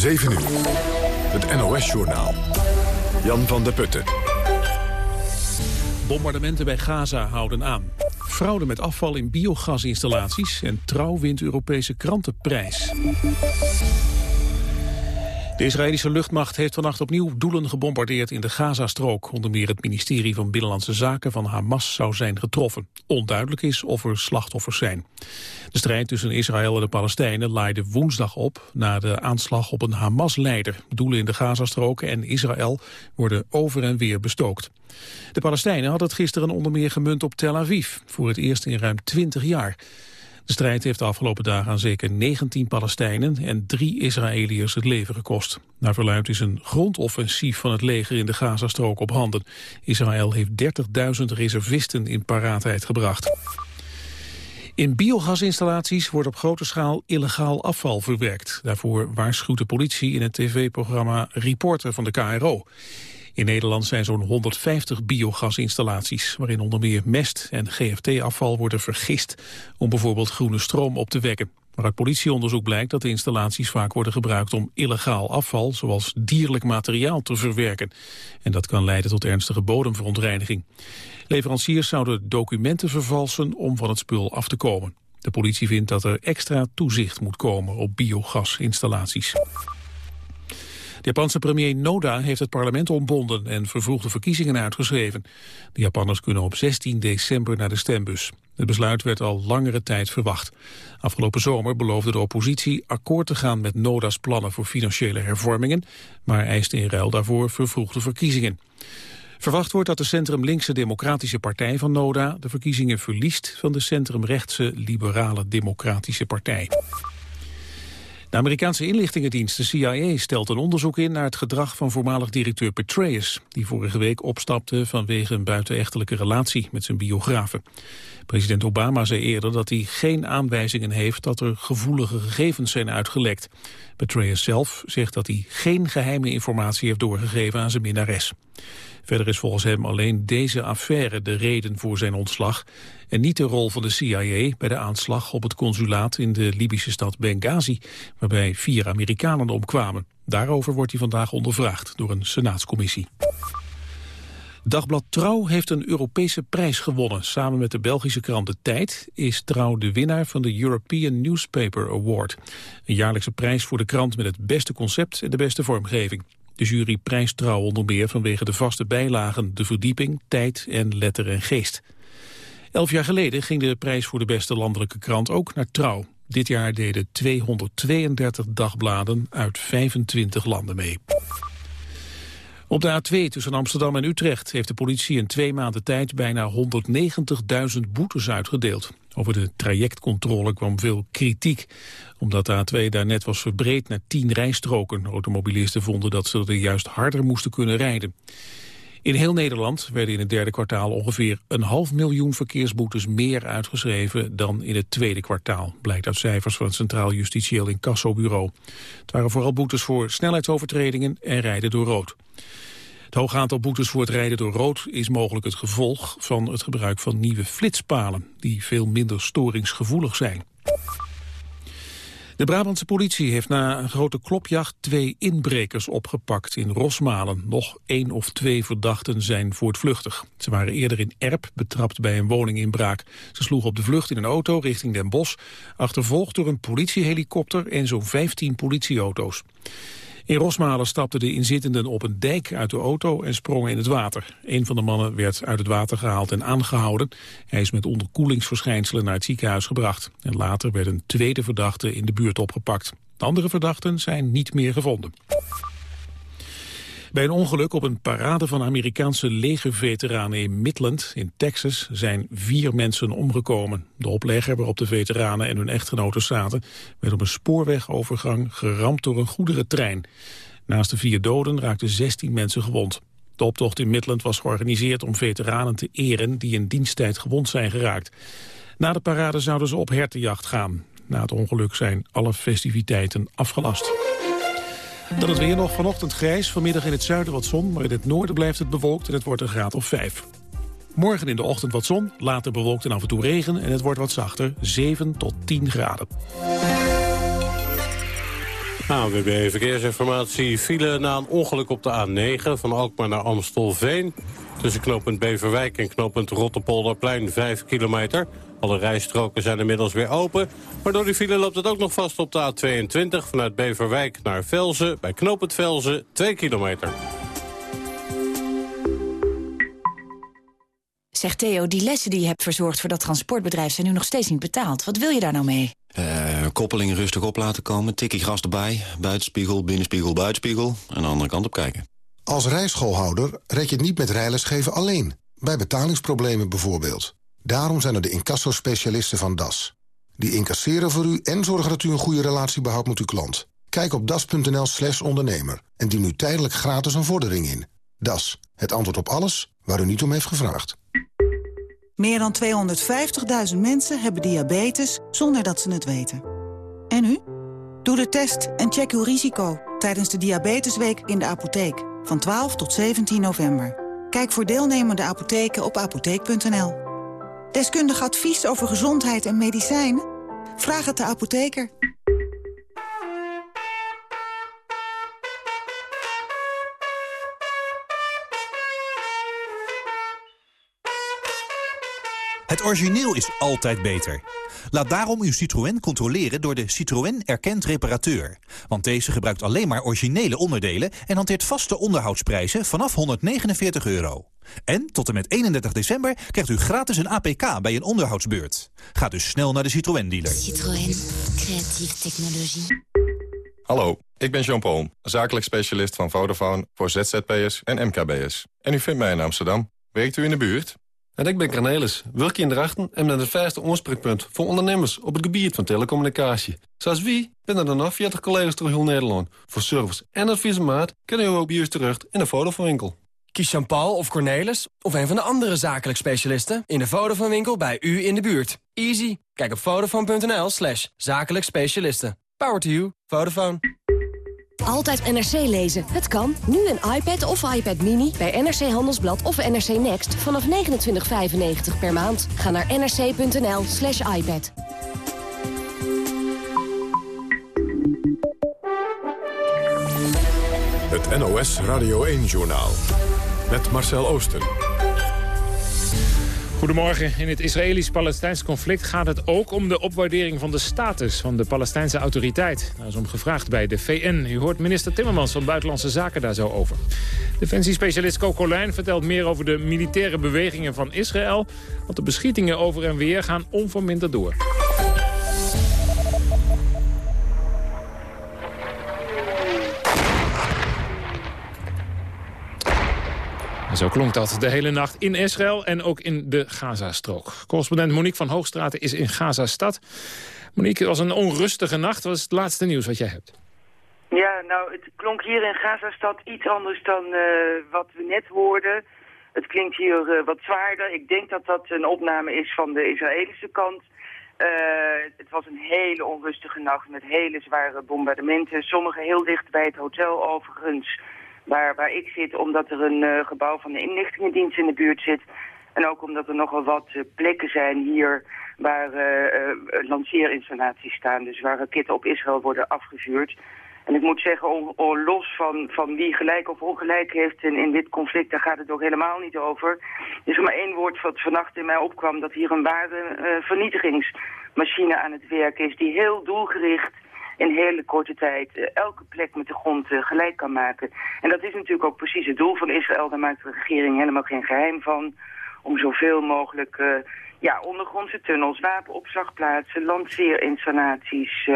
7 uur. Het NOS-journaal. Jan van der Putten. Bombardementen bij Gaza houden aan. Fraude met afval in biogasinstallaties en trouw wint Europese krantenprijs. De Israëlische luchtmacht heeft vannacht opnieuw doelen gebombardeerd in de Gazastrook. Onder meer het ministerie van Binnenlandse Zaken van Hamas zou zijn getroffen. Onduidelijk is of er slachtoffers zijn. De strijd tussen Israël en de Palestijnen laaide woensdag op... na de aanslag op een Hamas-leider. Doelen in de Gazastrook en Israël worden over en weer bestookt. De Palestijnen hadden het gisteren onder meer gemunt op Tel Aviv... voor het eerst in ruim 20 jaar. De strijd heeft de afgelopen dagen aan zeker 19 Palestijnen en drie Israëliërs het leven gekost. Naar verluidt is een grondoffensief van het leger in de Gazastrook op handen. Israël heeft 30.000 reservisten in paraatheid gebracht. In biogasinstallaties wordt op grote schaal illegaal afval verwerkt. Daarvoor waarschuwt de politie in het tv-programma Reporter van de KRO. In Nederland zijn zo'n 150 biogasinstallaties... waarin onder meer mest en GFT-afval worden vergist... om bijvoorbeeld groene stroom op te wekken. Maar uit politieonderzoek blijkt dat de installaties vaak worden gebruikt... om illegaal afval, zoals dierlijk materiaal, te verwerken. En dat kan leiden tot ernstige bodemverontreiniging. Leveranciers zouden documenten vervalsen om van het spul af te komen. De politie vindt dat er extra toezicht moet komen op biogasinstallaties. De Japanse premier Noda heeft het parlement ontbonden en vervroegde verkiezingen uitgeschreven. De Japanners kunnen op 16 december naar de stembus. Het besluit werd al langere tijd verwacht. Afgelopen zomer beloofde de oppositie akkoord te gaan met Noda's plannen voor financiële hervormingen, maar eiste in ruil daarvoor vervroegde verkiezingen. Verwacht wordt dat de centrum-linkse democratische partij van Noda de verkiezingen verliest van de centrum-rechtse liberale democratische partij. De Amerikaanse inlichtingendienst, de CIA, stelt een onderzoek in naar het gedrag van voormalig directeur Petraeus, die vorige week opstapte vanwege een buitenechtelijke relatie met zijn biografen. President Obama zei eerder dat hij geen aanwijzingen heeft dat er gevoelige gegevens zijn uitgelekt. Petraeus zelf zegt dat hij geen geheime informatie heeft doorgegeven aan zijn minnares. Verder is volgens hem alleen deze affaire de reden voor zijn ontslag en niet de rol van de CIA bij de aanslag op het consulaat in de Libische stad Benghazi, waarbij vier Amerikanen omkwamen. Daarover wordt hij vandaag ondervraagd door een senaatscommissie. Dagblad Trouw heeft een Europese prijs gewonnen. Samen met de Belgische krant De Tijd is Trouw de winnaar van de European Newspaper Award. Een jaarlijkse prijs voor de krant met het beste concept en de beste vormgeving. De jury prijst Trouw onder meer vanwege de vaste bijlagen De Verdieping, Tijd en Letter en Geest. Elf jaar geleden ging de prijs voor de beste landelijke krant ook naar Trouw. Dit jaar deden 232 dagbladen uit 25 landen mee. Op de A2 tussen Amsterdam en Utrecht heeft de politie in twee maanden tijd bijna 190.000 boetes uitgedeeld. Over de trajectcontrole kwam veel kritiek, omdat de A2 daar net was verbreed naar 10 rijstroken. Automobilisten vonden dat ze er juist harder moesten kunnen rijden. In heel Nederland werden in het derde kwartaal ongeveer een half miljoen verkeersboetes meer uitgeschreven dan in het tweede kwartaal, blijkt uit cijfers van het Centraal Justitieel Incassobureau. Het waren vooral boetes voor snelheidsovertredingen en rijden door rood. Het hoge aantal boetes voor het rijden door rood is mogelijk het gevolg van het gebruik van nieuwe flitspalen, die veel minder storingsgevoelig zijn. De Brabantse politie heeft na een grote klopjacht twee inbrekers opgepakt in Rosmalen. Nog één of twee verdachten zijn voortvluchtig. Ze waren eerder in Erp betrapt bij een woninginbraak. Ze sloegen op de vlucht in een auto richting Den Bosch, achtervolgd door een politiehelikopter en zo'n 15 politieauto's. In Rosmalen stapten de inzittenden op een dijk uit de auto en sprongen in het water. Een van de mannen werd uit het water gehaald en aangehouden. Hij is met onderkoelingsverschijnselen naar het ziekenhuis gebracht. En later werd een tweede verdachte in de buurt opgepakt. De andere verdachten zijn niet meer gevonden. Bij een ongeluk op een parade van Amerikaanse legerveteranen in Midland in Texas zijn vier mensen omgekomen. De oplegger waarop de veteranen en hun echtgenoten zaten werd op een spoorwegovergang geramd door een goederentrein. Naast de vier doden raakten 16 mensen gewond. De optocht in Midland was georganiseerd om veteranen te eren die in diensttijd gewond zijn geraakt. Na de parade zouden ze op hertenjacht gaan. Na het ongeluk zijn alle festiviteiten afgelast. Dan het weer nog vanochtend grijs, vanmiddag in het zuiden wat zon... maar in het noorden blijft het bewolkt en het wordt een graad of 5. Morgen in de ochtend wat zon, later bewolkt en af en toe regen... en het wordt wat zachter, 7 tot 10 graden. ANWB Verkeersinformatie file na een ongeluk op de A9 van Alkmaar naar Amstelveen. Tussen knooppunt Beverwijk en knooppunt Rotterpolderplein 5 kilometer. Alle rijstroken zijn inmiddels weer open. Maar door die file loopt het ook nog vast op de A22 vanuit Beverwijk naar Velzen. Bij knooppunt Velzen 2 kilometer. Zeg Theo, die lessen die je hebt verzorgd voor dat transportbedrijf... zijn nu nog steeds niet betaald. Wat wil je daar nou mee? Uh, koppeling rustig op laten komen, tikkie gras erbij... buitenspiegel, binnenspiegel, buitenspiegel... en de andere kant op kijken. Als rijschoolhouder red je het niet met rijlesgeven alleen. Bij betalingsproblemen bijvoorbeeld. Daarom zijn er de incassospecialisten van DAS. Die incasseren voor u en zorgen dat u een goede relatie behoudt met uw klant. Kijk op das.nl slash ondernemer en dien nu tijdelijk gratis een vordering in. Das, het antwoord op alles waar u niet om heeft gevraagd. Meer dan 250.000 mensen hebben diabetes zonder dat ze het weten. En u? Doe de test en check uw risico tijdens de Diabetesweek in de apotheek van 12 tot 17 november. Kijk voor deelnemende apotheken op apotheek.nl. Deskundig advies over gezondheid en medicijnen? Vraag het de apotheker. Het origineel is altijd beter. Laat daarom uw Citroën controleren door de Citroën Erkend Reparateur. Want deze gebruikt alleen maar originele onderdelen... en hanteert vaste onderhoudsprijzen vanaf 149 euro. En tot en met 31 december krijgt u gratis een APK bij een onderhoudsbeurt. Ga dus snel naar de Citroën-dealer. Citroën. Creatieve technologie. Hallo, ik ben Jean-Paul, zakelijk specialist van Vodafone... voor ZZP'ers en MKB'ers. En u vindt mij in Amsterdam. Werkt u in de buurt? En ik ben Cornelis, werk in Drachten en ben het vijfde oorspreekpunt voor ondernemers op het gebied van telecommunicatie. Zoals wie binnen er nog 40 collega's door heel Nederland. Voor service en adviesmaat kunnen we ook bij u terecht in de Vodafone-winkel. Kies Jean-Paul of Cornelis of een van de andere zakelijk specialisten in de Vodafone-winkel bij u in de buurt. Easy. Kijk op vodafone.nl slash zakelijk specialisten. Power to you. Vodafone. Altijd NRC lezen. Het kan. Nu een iPad of iPad Mini bij NRC Handelsblad of NRC Next vanaf 29,95 per maand. Ga naar nrc.nl slash iPad. Het NOS Radio 1-journaal. Met Marcel Oosten. Goedemorgen. In het Israëlisch-Palestijns conflict gaat het ook om de opwaardering van de status van de Palestijnse autoriteit. Daar is om gevraagd bij de VN. U hoort minister Timmermans van Buitenlandse Zaken daar zo over. Defensiespecialist Coco Lijn vertelt meer over de militaire bewegingen van Israël. Want de beschietingen over en weer gaan onverminderd door. Zo klonk dat de hele nacht in Israël en ook in de Gazastrook. Correspondent Monique van Hoogstraten is in Gazastad. Monique, het was een onrustige nacht. Wat is het laatste nieuws wat jij hebt? Ja, nou, het klonk hier in Gazastad iets anders dan uh, wat we net hoorden. Het klinkt hier uh, wat zwaarder. Ik denk dat dat een opname is van de Israëlische kant. Uh, het was een hele onrustige nacht met hele zware bombardementen. Sommige heel dicht bij het hotel overigens waar, waar ik zit, omdat er een uh, gebouw van de inlichtingendienst in de buurt zit. En ook omdat er nogal wat uh, plekken zijn hier waar uh, lanceerinstallaties staan. Dus waar raketten op Israël worden afgevuurd. En ik moet zeggen, los van, van wie gelijk of ongelijk heeft in, in dit conflict, daar gaat het ook helemaal niet over. Er is maar één woord wat vannacht in mij opkwam, dat hier een ware vernietigingsmachine aan het werk is, die heel doelgericht in hele korte tijd uh, elke plek met de grond uh, gelijk kan maken. En dat is natuurlijk ook precies het doel van Israël. Daar maakt de regering helemaal geen geheim van. Om zoveel mogelijk uh, ja, ondergrondse tunnels, wapenopslagplaatsen, lanceerinstallaties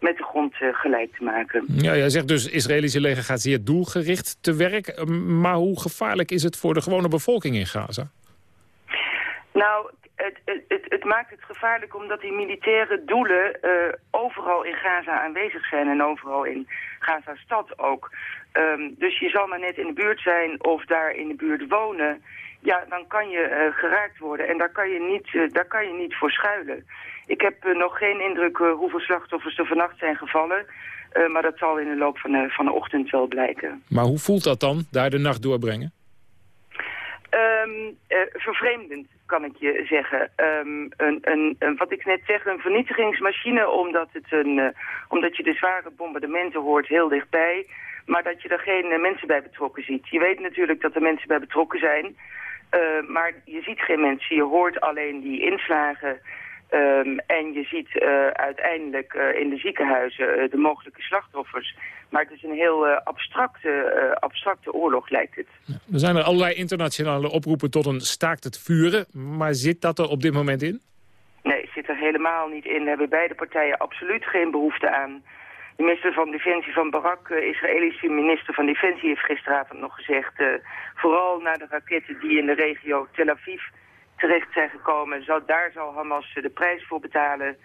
met de grond gelijk te maken. Ja, jij zegt dus Israëlische leger gaat zeer doelgericht te werk. Maar hoe gevaarlijk is het voor de gewone bevolking in Gaza? Nou, het, het, het, maakt het gevaarlijk omdat die militaire doelen uh, overal in Gaza aanwezig zijn en overal in Gaza-stad ook. Um, dus je zal maar net in de buurt zijn of daar in de buurt wonen. Ja, dan kan je uh, geraakt worden en daar kan je niet, uh, daar kan je niet voor schuilen. Ik heb nog geen indruk hoeveel slachtoffers er vannacht zijn gevallen. maar dat zal in de loop van de, van de ochtend wel blijken. Maar hoe voelt dat dan, daar de nacht doorbrengen? Um, uh, vervreemdend, kan ik je zeggen. Um, een, een, wat ik net zeg, een vernietigingsmachine, omdat, het een, uh, omdat je de zware bombardementen hoort heel dichtbij, maar dat je er geen uh, mensen bij betrokken ziet. Je weet natuurlijk dat er mensen bij betrokken zijn, maar je ziet geen mensen. Je hoort alleen die inslagen Um, en je ziet uh, uiteindelijk uh, in de ziekenhuizen uh, de mogelijke slachtoffers. Maar het is een heel abstracte, abstracte oorlog, lijkt het. er zijn er allerlei internationale oproepen tot een staakt het vuren. Maar zit dat er op dit moment in? Nee, zit er helemaal niet in. Hebben beide partijen absoluut geen behoefte aan. De minister van Defensie van Barak, Israëlische minister van Defensie, heeft gisteravond nog gezegd... vooral na de raketten die in de regio Tel Aviv terecht zijn gekomen. Zou, daar zal Hamas de prijs voor betalen.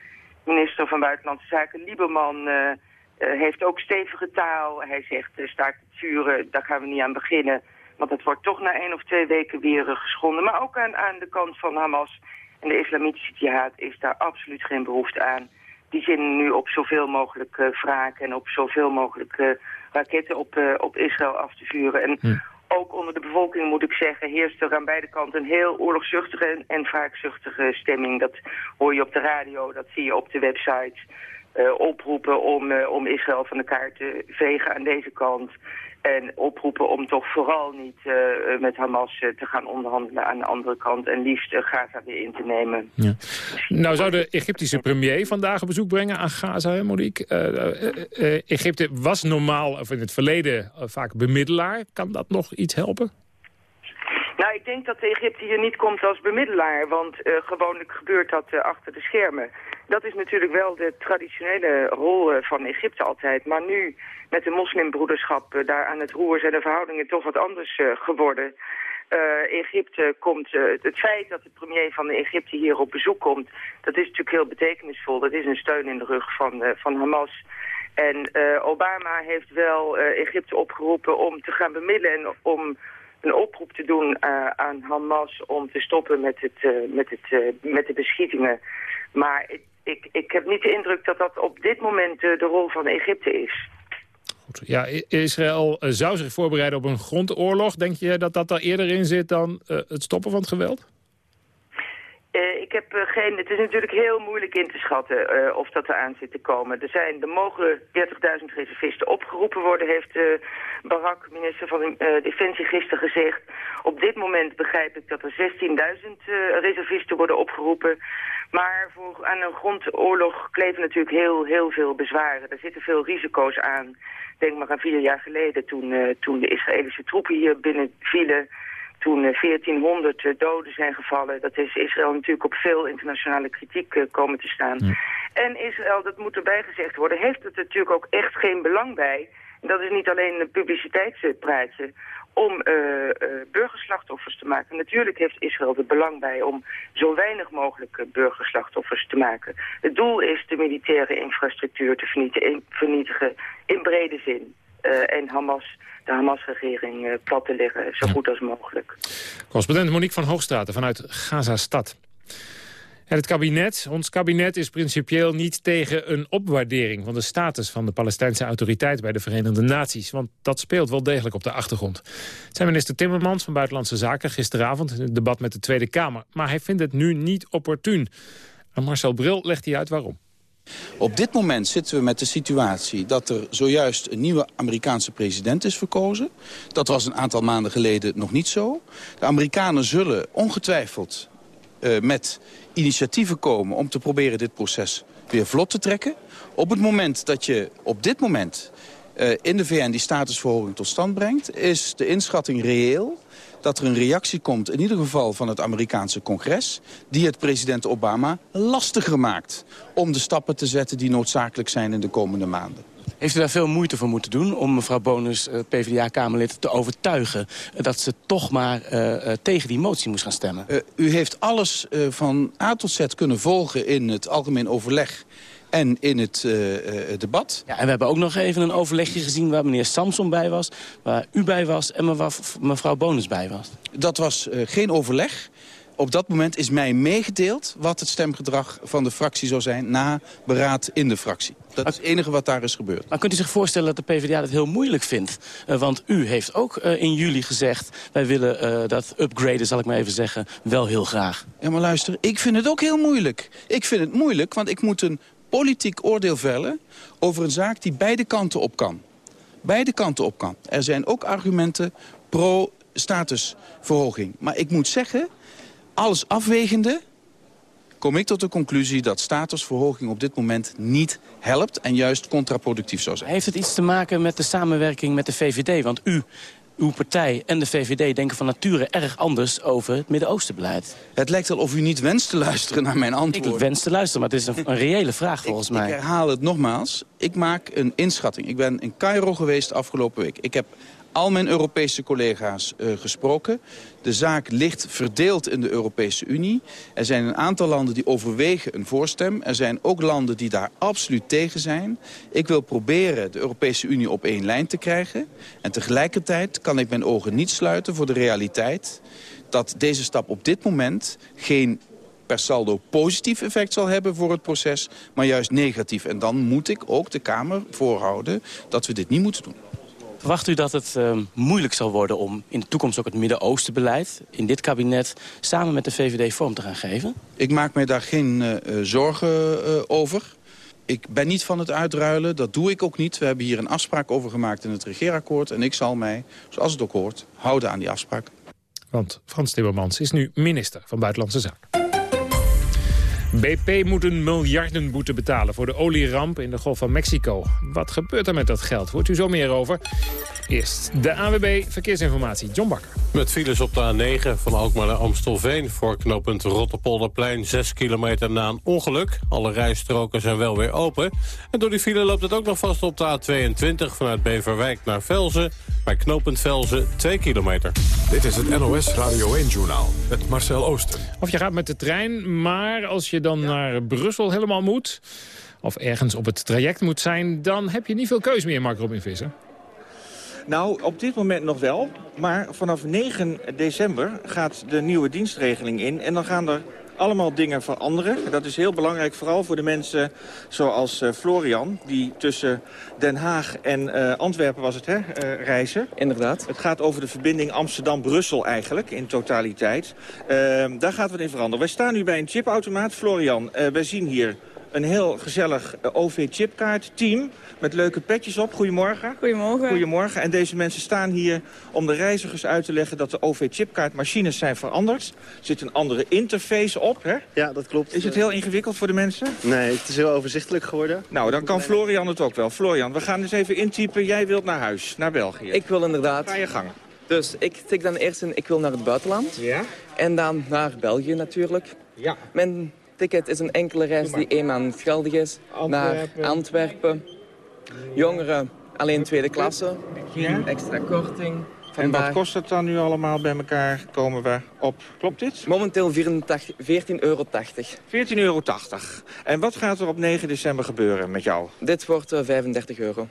Minister van Buitenlandse Zaken Lieberman uh, heeft ook stevige taal. Hij zegt, uh, staakt het vuren, daar gaan we niet aan beginnen. Want het wordt toch na één of twee weken weer geschonden. Maar ook aan, aan de kant van Hamas en de islamitische jihad is daar absoluut geen behoefte aan. Die zinnen nu op zoveel mogelijk uh, wraken en op zoveel mogelijk raketten op, op Israël af te vuren. En hm ook onder de bevolking, moet ik zeggen, heerst er aan beide kanten een heel oorlogzuchtige en, wraakzuchtige stemming. Dat hoor je op de radio, dat zie je op de websites. Uh, oproepen om, uh, om Israël van de kaart te vegen aan deze kant. En oproepen om toch vooral niet uh, met Hamas te gaan onderhandelen aan de andere kant. En liefst Gaza weer in te nemen. Ja. Nou zou de Egyptische premier vandaag een bezoek brengen aan Gaza, hè, Monique. Egypte was normaal, of in het verleden, vaak bemiddelaar. Kan dat nog iets helpen? Nou, ik denk dat de Egypte hier niet komt als bemiddelaar, want gewoonlijk gebeurt dat achter de schermen. Dat is natuurlijk wel de traditionele rol uh, van Egypte altijd. Maar nu, met de moslimbroederschap daar aan het roer, zijn de verhoudingen toch wat anders geworden. Egypte komt, het feit dat de premier van Egypte hier op bezoek komt, dat is natuurlijk heel betekenisvol. Dat is een steun in de rug van, van Hamas. En Obama heeft wel Egypte opgeroepen om te gaan bemiddelen en om een oproep te doen aan Hamas om te stoppen met, het, met, het, met de beschietingen. Maar ik, ik, heb niet de indruk dat dat op dit moment de rol van Egypte is. Goed. Ja, Israël zou zich voorbereiden op een grondoorlog. Denk je dat dat er eerder in zit dan het stoppen van het geweld? Uh, ik heb uh, geen... Het is natuurlijk heel moeilijk in te schatten uh, of dat eraan zit te komen. Er, zijn, er mogen 30.000 reservisten opgeroepen worden, heeft Barak, minister van Defensie, gisteren gezegd. Op dit moment begrijp ik dat er 16.000 reservisten worden opgeroepen. Maar voor, aan een grondoorlog kleven natuurlijk heel, heel veel bezwaren. Er zitten veel risico's aan. Denk maar aan vier jaar geleden toen, toen de Israëlische troepen hier binnenvielen toen 1400 eh, doden zijn gevallen. Dat is Israël natuurlijk op veel internationale kritiek eh, komen te staan. En Israël, dat moet erbij gezegd worden, heeft het natuurlijk ook echt geen belang bij. En dat is niet alleen een publiciteitspraatje om uh, uh, burgerslachtoffers te maken. Natuurlijk heeft Israël er belang bij om zo weinig mogelijk burgerslachtoffers te maken. Het doel is de militaire infrastructuur te vernietigen, vernietigen in brede zin. Uh, en Hamas de Hamas-regering uh, plat te leggen, zo goed als mogelijk. Correspondent Monique van Hoogstraten vanuit Gaza-stad. En het kabinet, ons kabinet is principieel niet tegen een opwaardering van de status van de Palestijnse autoriteit bij de Verenigde Naties. Want dat speelt wel degelijk op de achtergrond. Het zijn minister Timmermans van Buitenlandse Zaken gisteravond in het debat met de Tweede Kamer. Maar hij vindt het nu niet opportun. En Marcel Bril legt hij uit waarom. Op dit moment zitten we met de situatie dat er zojuist een nieuwe Amerikaanse president is verkozen. Dat was een aantal maanden geleden nog niet zo. De Amerikanen zullen ongetwijfeld uh, met initiatieven komen om te proberen dit proces weer vlot te trekken. Op het moment dat je op dit moment uh, in de VN die statusverhoging tot stand brengt... is de inschatting reëel dat er een reactie komt, in ieder geval van het Amerikaanse congres... die het president Obama lastiger maakt om de stappen te zetten die noodzakelijk zijn in de komende maanden. Heeft u daar veel moeite voor moeten doen om mevrouw Bonus, uh, PvdA-Kamerlid, te overtuigen... dat ze toch maar uh, tegen die motie moest gaan stemmen? Uh, u heeft alles van A tot Z kunnen volgen in het algemeen overleg en in het uh, debat. Ja, en we hebben ook nog even een overlegje gezien waar meneer Samson bij was... waar u bij was en waar mevrouw Bonus bij was. Dat was uh, geen overleg. Op dat moment is mij meegedeeld wat het stemgedrag van de fractie zou zijn... na beraad in de fractie. Dat is het enige wat daar is gebeurd. Maar kunt u zich voorstellen dat de PvdA het heel moeilijk vindt? Uh, want u heeft ook uh, in juli gezegd... wij willen uh, dat upgraden, zal ik maar even zeggen, wel heel graag. Ja, maar luister, ik vind het ook heel moeilijk. Ik vind het moeilijk, want ik moet een politiek oordeel vellen... over een zaak die beide kanten op kan. Beide kanten op kan. Er zijn ook argumenten pro-statusverhoging. Maar ik moet zeggen, alles afwegende kom ik tot de conclusie dat statusverhoging op dit moment niet helpt... en juist contraproductief zou zijn. Heeft het iets te maken met de samenwerking met de VVD? Want u, uw partij en de VVD denken van nature erg anders over het Midden-Oostenbeleid. Het lijkt wel of u niet wenst te luisteren naar mijn antwoord. Ik wens te luisteren, maar het is een, een reële vraag volgens ik, mij. Ik herhaal het nogmaals. Ik maak een inschatting. Ik ben in Cairo geweest afgelopen week. Ik heb al mijn Europese collega's uh, gesproken. De zaak ligt verdeeld in de Europese Unie. Er zijn een aantal landen die overwegen een voorstem. Er zijn ook landen die daar absoluut tegen zijn. Ik wil proberen de Europese Unie op één lijn te krijgen. En tegelijkertijd kan ik mijn ogen niet sluiten voor de realiteit... dat deze stap op dit moment geen per saldo positief effect zal hebben voor het proces, maar juist negatief. En dan moet ik ook de Kamer voorhouden dat we dit niet moeten doen. Verwacht u dat het uh, moeilijk zal worden om in de toekomst ook het Midden-Oosten-beleid... in dit kabinet samen met de VVD vorm te gaan geven? Ik maak mij daar geen uh, zorgen uh, over. Ik ben niet van het uitruilen, dat doe ik ook niet. We hebben hier een afspraak over gemaakt in het regeerakkoord... en ik zal mij, zoals het ook hoort, houden aan die afspraak. Want Frans Timmermans is nu minister van Buitenlandse Zaken. BP moet een miljardenboete betalen voor de olieramp in de Golf van Mexico. Wat gebeurt er met dat geld? Hoort u zo meer over? Eerst de AWB Verkeersinformatie. John Bakker. Met files op de A9 van Alkmaar naar Amstelveen... voor knooppunt Rotterpolderplein, 6 kilometer na een ongeluk. Alle rijstroken zijn wel weer open. En door die file loopt het ook nog vast op de A22... vanuit Beverwijk naar Velzen. Bij knooppunt Velzen, 2 kilometer. Dit is het NOS Radio 1-journaal met Marcel Oosten. Of je gaat met de trein, maar als je dan naar Brussel helemaal moet... of ergens op het traject moet zijn... dan heb je niet veel keus meer, Mark Robin Visser. Nou, op dit moment nog wel. Maar vanaf 9 december gaat de nieuwe dienstregeling in. En dan gaan er allemaal dingen veranderen. Dat is heel belangrijk, vooral voor de mensen zoals uh, Florian... die tussen Den Haag en uh, Antwerpen was het, hè, uh, reizen. Inderdaad. Het gaat over de verbinding Amsterdam-Brussel eigenlijk, in totaliteit. daar gaat wat in veranderen. Wij staan nu bij een chipautomaat. Florian, wij zien hier een heel gezellig OV-chipkaart team met leuke petjes op. Goedemorgen. Goedemorgen. Goedemorgen. En deze mensen staan hier om de reizigers uit te leggen dat de OV-chipkaartmachines zijn veranderd. Er zit een andere interface op, hè? Ja, dat klopt. Is het heel ingewikkeld voor de mensen? Nee, het is heel overzichtelijk geworden. Nou, dan kan Florian het ook wel. Florian, we gaan eens even intypen. Jij wilt naar huis, naar België. Ik wil inderdaad. Ga je gang. Dus ik tik dan eerst in, ik wil naar het buitenland. Ja. En dan naar België natuurlijk. Ja. Mijn ticket is een enkele reis die één maand geldig is. Naar Antwerpen. Jongeren alleen tweede klasse. Ja. Extra korting. En wat kost het dan nu allemaal bij elkaar? Komen we op, klopt dit? momenteel 14,80 euro. 14,80 euro. En wat gaat er op 9 december gebeuren met jou? Dit wordt eh, 35 euro.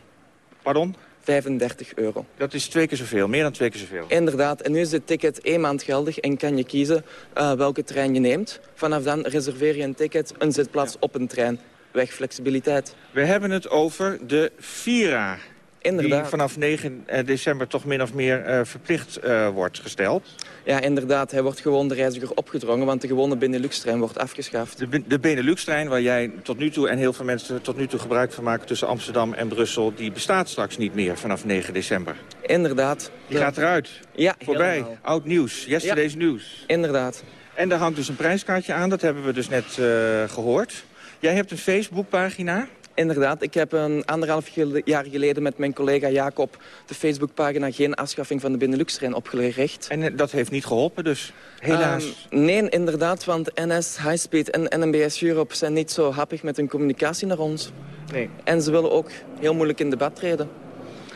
Pardon? 35 euro. Dat is twee keer zoveel, meer dan twee keer zoveel. Inderdaad, en nu is het ticket één maand geldig en kan je kiezen uh, welke trein je neemt. Vanaf dan reserveer je een ticket, een zitplaats op een trein. Wegflexibiliteit. We hebben het over de Vira. Inderdaad. Die vanaf 9 december toch min of meer uh, verplicht uh, wordt gesteld. Ja, inderdaad. Hij wordt gewoon de reiziger opgedrongen, want de gewone Benelux-trein wordt afgeschaft. De, de Benelux-trein, waar jij tot nu toe en heel veel mensen tot nu toe gebruik van maken tussen Amsterdam en Brussel, die bestaat straks niet meer vanaf 9 december. Inderdaad. Die gaat eruit. Ja, Voorbij. Helemaal. Oud nieuws. Yesterday's ja. nieuws. Inderdaad. En daar hangt dus een prijskaartje aan, dat hebben we dus net uh, gehoord. Jij hebt een Facebookpagina. Inderdaad, ik heb een anderhalf jaar geleden met mijn collega Jacob de Facebookpagina Geen afschaffing van de Benelux-trein opgericht. En dat heeft niet geholpen dus, helaas? Um, nee, inderdaad, want NS, Highspeed en NMBS Europe zijn niet zo happig met hun communicatie naar ons. Nee. En ze willen ook heel moeilijk in debat treden.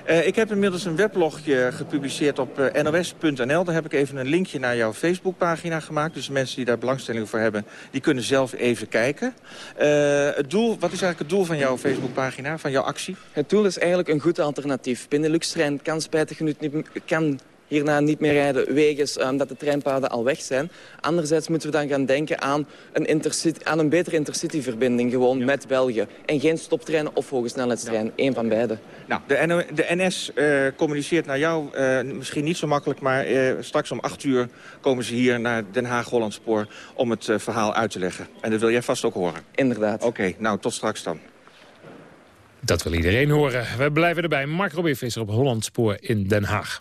Uh, ik heb inmiddels een weblogje gepubliceerd op uh, nos.nl. Daar heb ik even een linkje naar jouw Facebookpagina gemaakt. Dus mensen die daar belangstelling voor hebben, die kunnen zelf even kijken. Uh, het doel, wat is eigenlijk het doel van jouw Facebookpagina, van jouw actie? Het doel is eigenlijk een goed alternatief. Benelux-trein kan spijtig genoeg niet, kan hierna niet meer rijden wegens um, dat de treinpaden al weg zijn. Anderzijds moeten we dan gaan denken aan een, intercity, aan een betere intercityverbinding gewoon met België. En geen stoptreinen of hogesnelheidstrein, één van beide. Nou, de, de NS uh, communiceert naar jou uh, misschien niet zo makkelijk... maar uh, straks om acht uur komen ze hier naar Den Haag-Hollandspoor... om het verhaal uit te leggen. En dat wil jij vast ook horen. Inderdaad. Oké, okay, nou, tot straks dan. Dat wil iedereen horen. We blijven erbij. Mark Robin Visser op Hollandspoor in Den Haag.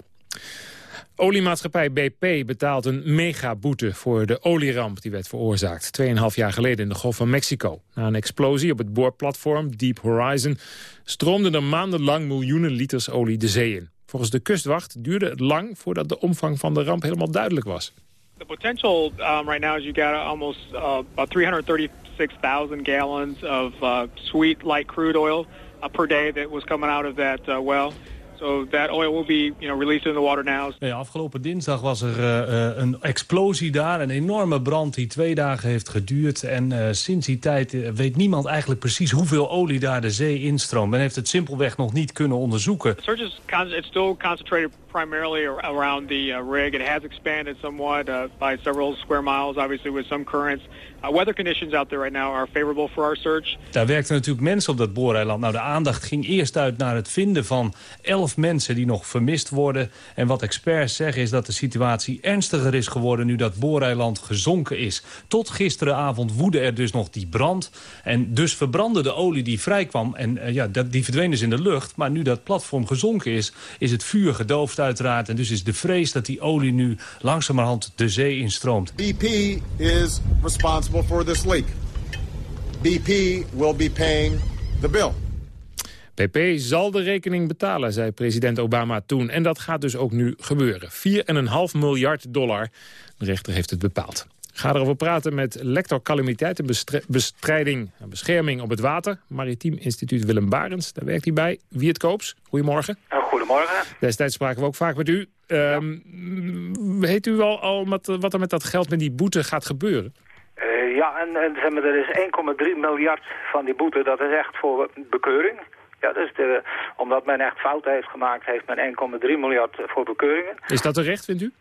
Oliemaatschappij BP betaalt een megaboete voor de olieramp die werd veroorzaakt. Tweeënhalf jaar geleden in de Golf van Mexico. Na een explosie op het boorplatform Deep Horizon stroomden er maandenlang miljoenen liters olie de zee in. Volgens de kustwacht duurde het lang voordat de omvang van de ramp helemaal duidelijk was. The potential um, right now is you got almost uh, about 336,000 gallons of uh, sweet light crude oil uh, per day that was coming out of that uh, well. So that oil will be you know, released in the water now. Nee, afgelopen dinsdag was er uh, een explosie daar. Een enorme brand die twee dagen heeft geduurd. En uh, sinds die tijd weet niemand eigenlijk precies hoeveel olie daar de zee instroomt. Men heeft het simpelweg nog niet kunnen onderzoeken. The search is it's still concentrated primarily around the uh, rig. It has expanded somewhat uh, by several square miles, obviously with some currents. Uh, weather conditions out there right now are favorable for our search. Daar werkten natuurlijk mensen op dat booreiland. Nou, de aandacht ging eerst uit naar het vinden van elf mensen die nog vermist worden. En wat experts zeggen is dat de situatie ernstiger is geworden nu dat booreiland gezonken is. Tot gisteravond woedde er dus nog die brand. En dus verbrandde de olie die vrijkwam. En uh, ja, dat, die verdween dus in de lucht. Maar nu dat platform gezonken is, is het vuur gedoofd uiteraard. En dus is de vrees dat die olie nu langzamerhand de zee instroomt. BP is responsible for this leak. BP will be paying the bill. BP zal de rekening betalen, zei president Obama toen. En dat gaat dus ook nu gebeuren. 4,5 miljard dollar. De rechter heeft het bepaald. Ik ga erover praten met lector calamiteitenbestrijding en bescherming op het water. Maritiem Instituut Willem Barens, daar werkt hij bij. Wie het koops, goedemorgen. Goedemorgen. Destijds spraken we ook vaak met u. Um, Weet u al, al met, wat er met dat geld, met die boete gaat gebeuren? Uh, ja, en, en zeg maar, er is 1,3 miljard van die boete. Dat is echt voor bekeuring. Ja, dus de, omdat men echt fouten heeft gemaakt, heeft men 1,3 miljard voor bekeuringen. Is dat terecht, vindt u?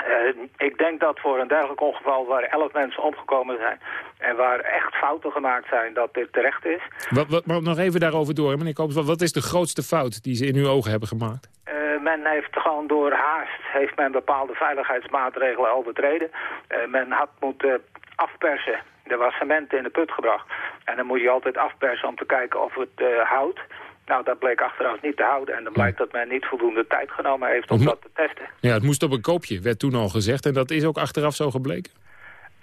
Uh, ik denk dat voor een dergelijk ongeval waar 11 mensen omgekomen zijn... en waar echt fouten gemaakt zijn, dat dit terecht is. Wat, wat, maar nog even daarover door, meneer Koops. Wat is de grootste fout die ze in uw ogen hebben gemaakt? Uh, men heeft gewoon door haast heeft men bepaalde veiligheidsmaatregelen overtreden. Uh, men had moeten afpersen. Er was cement in de put gebracht. En dan moet je altijd afpersen om te kijken of het houdt. Nou, dat bleek achteraf niet te houden. En dan blijkt dat men niet voldoende tijd genomen heeft om dat te testen. Ja, het moest op een koopje, werd toen al gezegd. En dat is ook achteraf zo gebleken?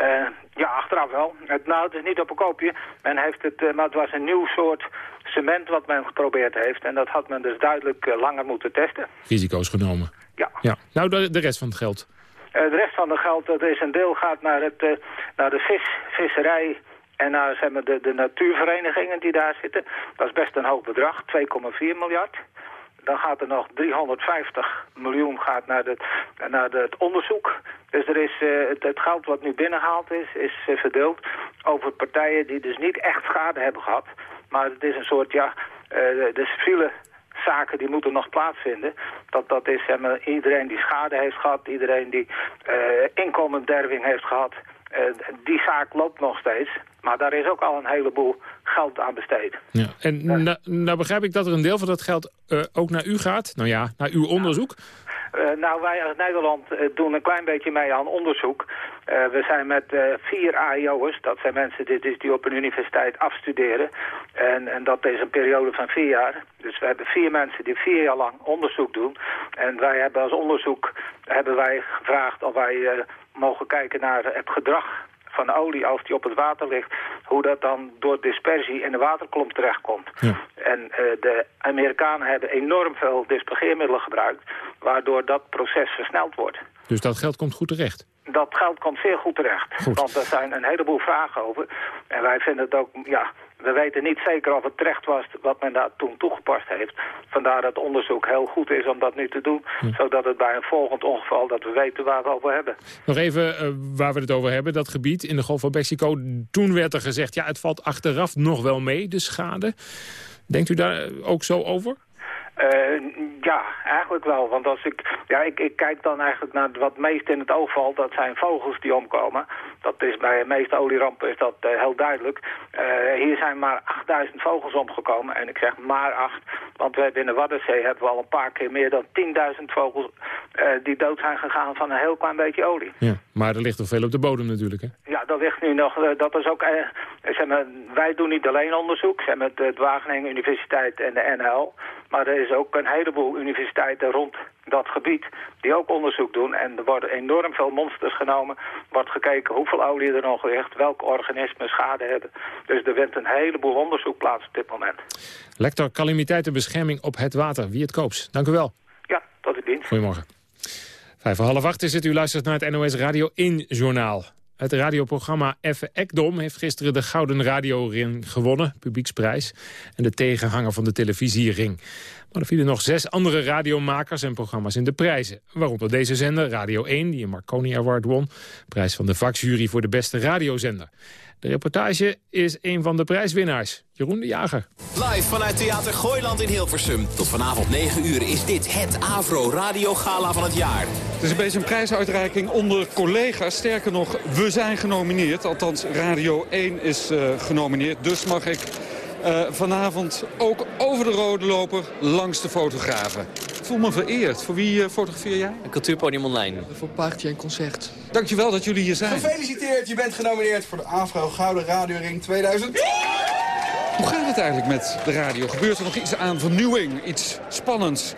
Uh, ja, achteraf wel. Het, nou, het is niet op een koopje. Men heeft het, uh, maar het was een nieuw soort cement wat men geprobeerd heeft. En dat had men dus duidelijk uh, langer moeten testen. Risico's genomen? Ja. ja. Nou, de, de rest van het geld? De rest van het geld, dat is een deel gaat naar, het, naar de vis, visserij en nou zeg maar de, de natuurverenigingen die daar zitten, dat is best een hoog bedrag, 2,4 miljard. Dan gaat er nog 350 miljoen gaat naar, het, naar het onderzoek. Dus er is, het, geld wat nu binnengehaald is, is verdeeld over partijen die dus niet echt schade hebben gehad. Maar het is een soort, ja, uh, de civiele zaken die moeten nog plaatsvinden. Dat, dat is zeg maar, iedereen die schade heeft gehad, iedereen die inkomenderving heeft gehad. die zaak loopt nog steeds. Maar daar is ook al een heleboel geld aan besteed. Ja. En nou, nou begrijp ik dat er een deel van dat geld uh, ook naar u gaat. Nou ja, naar uw onderzoek. Uh, nou, wij als Nederland uh, doen een klein beetje mee aan onderzoek. we zijn met vier AIO'ers, dat zijn mensen die, die op een universiteit afstuderen. En, en dat is een periode van vier jaar. Dus we hebben vier mensen die vier jaar lang onderzoek doen. En wij hebben als onderzoek hebben wij gevraagd of wij mogen kijken naar het gedrag van olie als die op het water ligt, hoe dat dan door dispersie in de waterklomp terechtkomt. Ja. En uh, de Amerikanen hebben enorm veel dispergeermiddelen gebruikt, waardoor dat proces versneld wordt. Dus dat geld komt goed terecht? Dat geld komt zeer goed terecht. Goed. Want er zijn een heleboel vragen over. En wij vinden het ook, ja, we weten niet zeker of het terecht was wat men daar toen toegepast heeft. Vandaar dat onderzoek heel goed is om dat nu te doen. Hm. Zodat het bij een volgend ongeval dat we weten waar we over hebben. Nog even uh, waar we het over hebben, dat gebied in de Golf van Mexico. Toen werd er gezegd, ja het valt achteraf nog wel mee, de schade. Denkt u daar ook zo over? Uh, ja, eigenlijk wel. Want als ik, ja, ik, ik kijk dan eigenlijk naar wat meest in het oog valt. Dat zijn vogels die omkomen. Dat is bij de meeste olierampen is dat uh, heel duidelijk. Uh, hier zijn maar 8000 vogels omgekomen. En ik zeg maar 8. Want we hebben in de Waddenzee hebben we al een paar keer meer dan 10.000 vogels die dood zijn gegaan van een heel klein beetje olie. Ja, maar er ligt toch veel op de bodem natuurlijk, hè? Ja, dat ligt nu nog. dat is ook. zeg maar, wij doen niet alleen onderzoek. Zeg maar, de Wageningen Universiteit en de NHL. Maar er is ook een heleboel universiteiten rond dat gebied die ook onderzoek doen. En er worden enorm veel monsters genomen. wordt gekeken hoeveel olie er nog ligt, welke organismen schade hebben. Dus er vindt een heleboel onderzoek plaats op dit moment. Lector calamiteitenbescherming op het water. Wie het koopt. Dank u wel. Ja, tot de dienst. Goedemorgen. Vijf voor half acht is het. U luistert naar het NOS Radio 1 Journaal. Het radioprogramma Effe Ekdom heeft gisteren de Gouden Radio-ring gewonnen, publieksprijs, en de tegenhanger van de televisiering. Maar er vielen nog zes andere radiomakers en programma's in de prijzen. Waaronder deze zender, Radio 1, die een Marconi Award won. Prijs van de vakjury voor de beste radiozender. De reportage is een van de prijswinnaars, Jeroen de Jager. Live vanuit Theater Gooiland in Hilversum. Tot vanavond 9 uur is dit het Avro Radio Gala van het jaar. Het is een beetje een prijsuitreiking onder collega's. Sterker nog, we zijn genomineerd. Althans, Radio 1 is uh, genomineerd. Dus mag ik uh, vanavond ook over de rode loper langs de fotografen. Ik voel me vereerd. Voor wie uh, fotografeer jij? Een cultuurpodium online. Voor Paardje en Concert. Dankjewel dat jullie hier zijn. Gefeliciteerd, je bent genomineerd voor de Afro Gouden Radio Ring 2000. Hoe gaat het eigenlijk met de radio? Gebeurt er nog iets aan vernieuwing, iets spannends?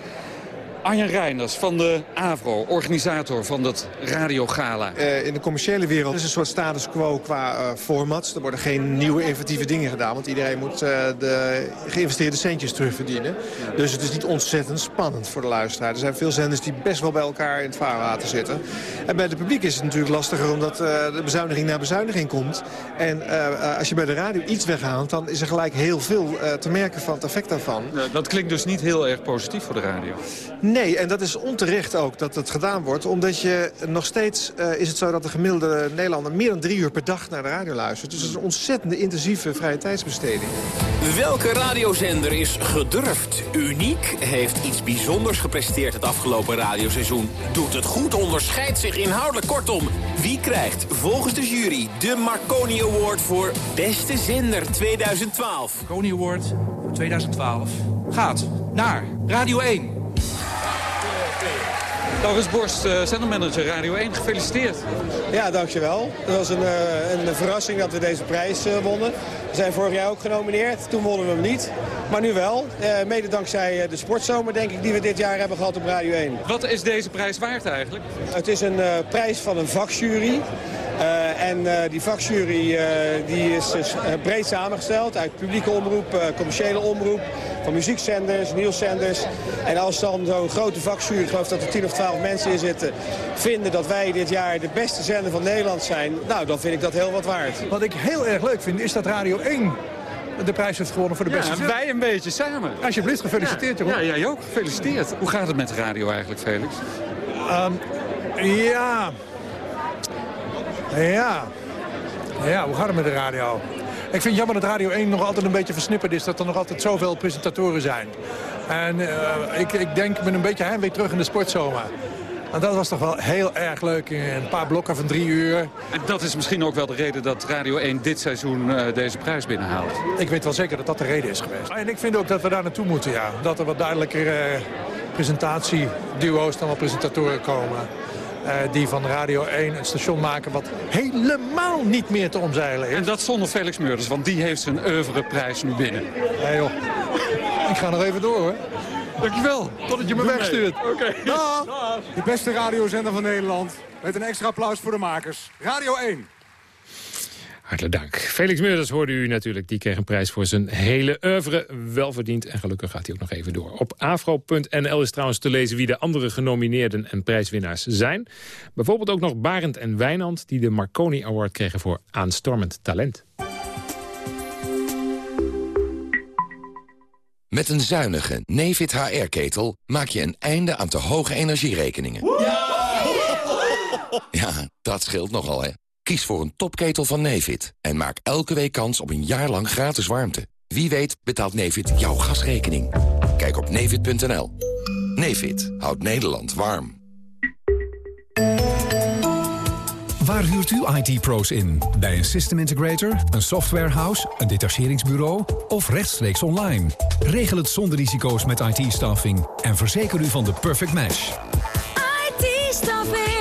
Arjen Reinders van de AVRO, organisator van dat radiogala. Uh, in de commerciële wereld is een soort status quo qua uh, formats. Er worden geen nieuwe innovatieve dingen gedaan, want iedereen moet uh, de geïnvesteerde centjes terugverdienen. Dus het is niet ontzettend spannend voor de luisteraar. Er zijn veel zenders die best wel bij elkaar in het vaarwater zitten. En bij de publiek is het natuurlijk lastiger omdat de bezuiniging naar bezuiniging komt. En als je bij de radio iets weghaalt, dan is er gelijk heel veel te merken van het effect daarvan. dat klinkt dus niet heel erg positief voor de radio. Nee, en dat is onterecht ook dat het gedaan wordt. Omdat je nog steeds uh, is het zo dat de gemiddelde Nederlander... meer dan drie uur per dag naar de radio luistert. Dus het is een ontzettende intensieve vrije tijdsbesteding. Welke radiozender is gedurfd, uniek, heeft iets bijzonders gepresteerd het afgelopen radioseizoen, doet het goed, onderscheidt zich inhoudelijk. Kortom, wie krijgt volgens de jury de Marconi Award voor Beste Zender 2012? Marconi Award voor 2012 gaat naar Radio 1. Laurens Borst, uh, zendermanager Radio 1, gefeliciteerd. Ja, dankjewel. Het was een, uh, een verrassing dat we deze prijs uh, wonnen. We zijn vorig jaar ook genomineerd, toen wonnen we hem niet. Maar nu wel, mede dankzij de sportzomer denk ik die we dit jaar hebben gehad op Radio 1. Wat is deze prijs waard eigenlijk? Het is een prijs van een vakjury. Uh, en uh, die vakjury die is breed samengesteld uit publieke omroep, commerciële omroep, van muziekzenders, nieuwszenders. En als dan zo'n grote vakjury, ik geloof dat er 10 of 12 mensen in zitten, vinden dat wij dit jaar de beste zender van Nederland zijn, nou dan vind ik dat heel wat waard. Wat ik heel erg leuk vind is dat Radio 1 de prijs heeft gewonnen voor de beste ja, wij een beetje samen. Alsjeblieft, gefeliciteerd ja. Jeroen. Ja, jij ook. Gefeliciteerd. Hoe gaat het met de radio eigenlijk, Felix? Um, ja... Ja. Ja, hoe gaat het met de radio? Ik vind jammer dat Radio 1 nog altijd een beetje versnipperd is. Dat er nog altijd zoveel presentatoren zijn. En uh, ik, ik denk met een beetje heimwee terug in de sportzomer. En dat was toch wel heel erg leuk. Een paar blokken van drie uur. En dat is misschien ook wel de reden dat Radio 1 dit seizoen uh, deze prijs binnenhaalt. Ik weet wel zeker dat dat de reden is geweest. En ik vind ook dat we daar naartoe moeten, ja. Dat er wat duidelijker uh, presentatieduo's dan wel presentatoren komen. Uh, die van Radio 1 een station maken wat helemaal niet meer te omzeilen is. En dat zonder Felix Meurders, want die heeft zijn oeuvreprijs nu binnen. Nee joh, ik ga nog even door hoor. Dankjewel. Totdat je me wegstuurt. Oké. Okay. De beste radiozender van Nederland. Met een extra applaus voor de makers. Radio 1. Hartelijk dank. Felix Meurders hoorde u natuurlijk. Die kreeg een prijs voor zijn hele oeuvre. Welverdiend en gelukkig gaat hij ook nog even door. Op afro.nl is trouwens te lezen wie de andere genomineerden en prijswinnaars zijn. Bijvoorbeeld ook nog Barend en Wijnand... die de Marconi Award kregen voor aanstormend talent. Met een zuinige Nefit HR-ketel maak je een einde aan te hoge energierekeningen. Ja, dat scheelt nogal, hè. Kies voor een topketel van Nefit en maak elke week kans op een jaar lang gratis warmte. Wie weet betaalt Nefit jouw gasrekening. Kijk op nevid.nl. Nevid houdt Nederland warm. Waar huurt u IT-pro's in? Bij een system integrator, een softwarehouse, een detacheringsbureau of rechtstreeks online? Regel het zonder risico's met IT-staffing en verzeker u van de perfect match. IT-staffing.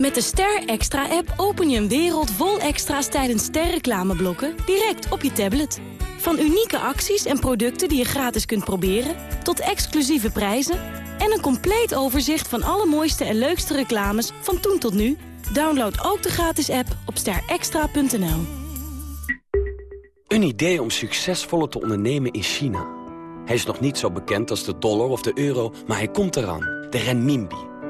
Met de Ster Extra-app open je een wereld vol extra's tijdens sterreclameblokken direct op je tablet. Van unieke acties en producten die je gratis kunt proberen, tot exclusieve prijzen en een compleet overzicht van alle mooiste en leukste reclames van toen tot nu. Download ook de gratis app op sterextra.nl. Een idee om succesvoller te ondernemen in China. Hij is nog niet zo bekend als de dollar of de euro, maar hij komt eraan. De renminbi.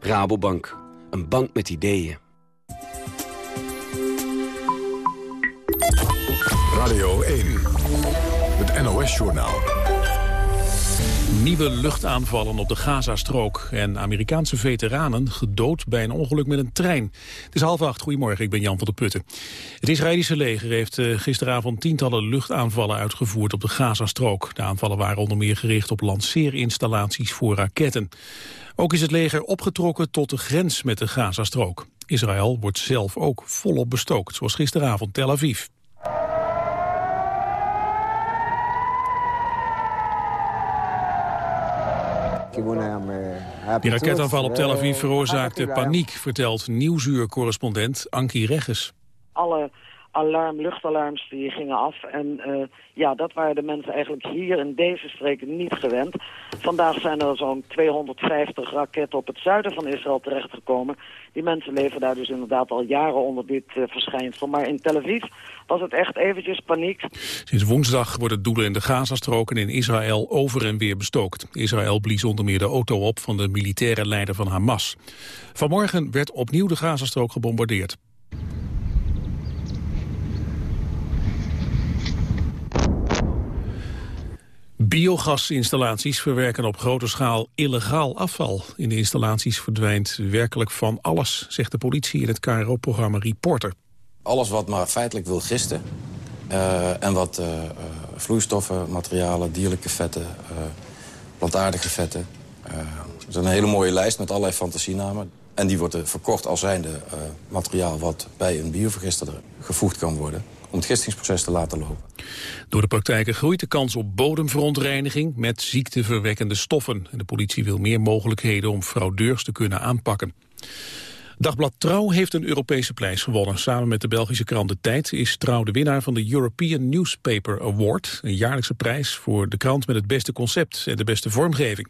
Rabobank. Een bank met ideeën. Radio 1. Het NOS-journaal. Nieuwe luchtaanvallen op de Gazastrook en Amerikaanse veteranen gedood bij een ongeluk met een trein. Het is half acht, goedemorgen, ik ben Jan van der Putten. Het Israëlische leger heeft eh, gisteravond tientallen luchtaanvallen uitgevoerd op de Gazastrook. De aanvallen waren onder meer gericht op lanceerinstallaties voor raketten. Ook is het leger opgetrokken tot de grens met de Gazastrook. Israël wordt zelf ook volop bestookt, zoals gisteravond Tel Aviv. Die raketaanval op Tel Aviv veroorzaakte paniek, vertelt Nieuwsuur-correspondent Ankie Regges. Alle alarm, luchtalarms die gingen af. En uh, ja, dat waren de mensen eigenlijk hier in deze streken niet gewend. Vandaag zijn er zo'n 250 raketten op het zuiden van Israël terechtgekomen. Die mensen leven daar dus inderdaad al jaren onder dit uh, verschijnsel. Maar in Tel Aviv was het echt eventjes paniek. Sinds woensdag worden doelen in de Gazastrook en in Israël over en weer bestookt. Israël blies onder meer de auto op van de militaire leider van Hamas. Vanmorgen werd opnieuw de Gazastrook gebombardeerd. Biogasinstallaties verwerken op grote schaal illegaal afval. In de installaties verdwijnt werkelijk van alles, zegt de politie in het KRO-programma Reporter. Alles wat maar feitelijk wil gisten uh, en wat uh, vloeistoffen, materialen, dierlijke vetten, plantaardige vetten. er is een hele mooie lijst met allerlei fantasienamen. En die wordt verkocht als zijnde materiaal wat bij een biovergister gevoegd kan worden om het gistingsproces te laten lopen. Door de praktijken groeit de kans op bodemverontreiniging met ziekteverwekkende stoffen. En de politie wil meer mogelijkheden om fraudeurs te kunnen aanpakken. Dagblad Trouw heeft een Europese prijs gewonnen. Samen met de Belgische krant De Tijd is Trouw de winnaar van de European Newspaper Award. Een jaarlijkse prijs voor de krant met het beste concept en de beste vormgeving.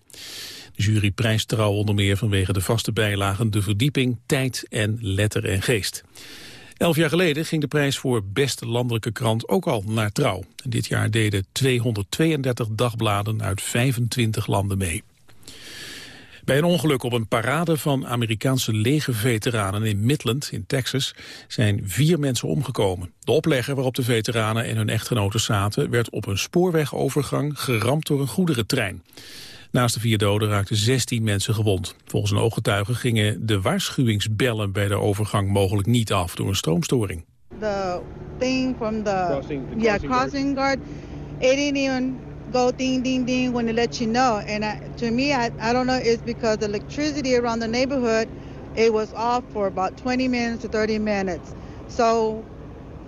De jury prijst Trouw onder meer vanwege de vaste bijlagen De Verdieping, Tijd en Letter en Geest. Elf jaar geleden ging de prijs voor beste landelijke krant ook al naar trouw. En dit jaar deden 232 dagbladen uit 25 landen mee. Bij een ongeluk op een parade van Amerikaanse legerveteranen in Midland in Texas zijn vier mensen omgekomen. De oplegger waarop de veteranen en hun echtgenoten zaten werd op een spoorwegovergang geramd door een goederentrein. Naast de vier doden raakten 16 mensen gewond. Volgens een ooggetuige gingen de waarschuwingsbellen bij de overgang mogelijk niet af door een stroomstoring. The thing from the crossing, the yeah crossing guard, it didn't even go ding ding ding when it let you know. And I, to me, I, I don't know, it's because the electricity around the neighborhood, it was off for about 20 minutes to 30 minutes. So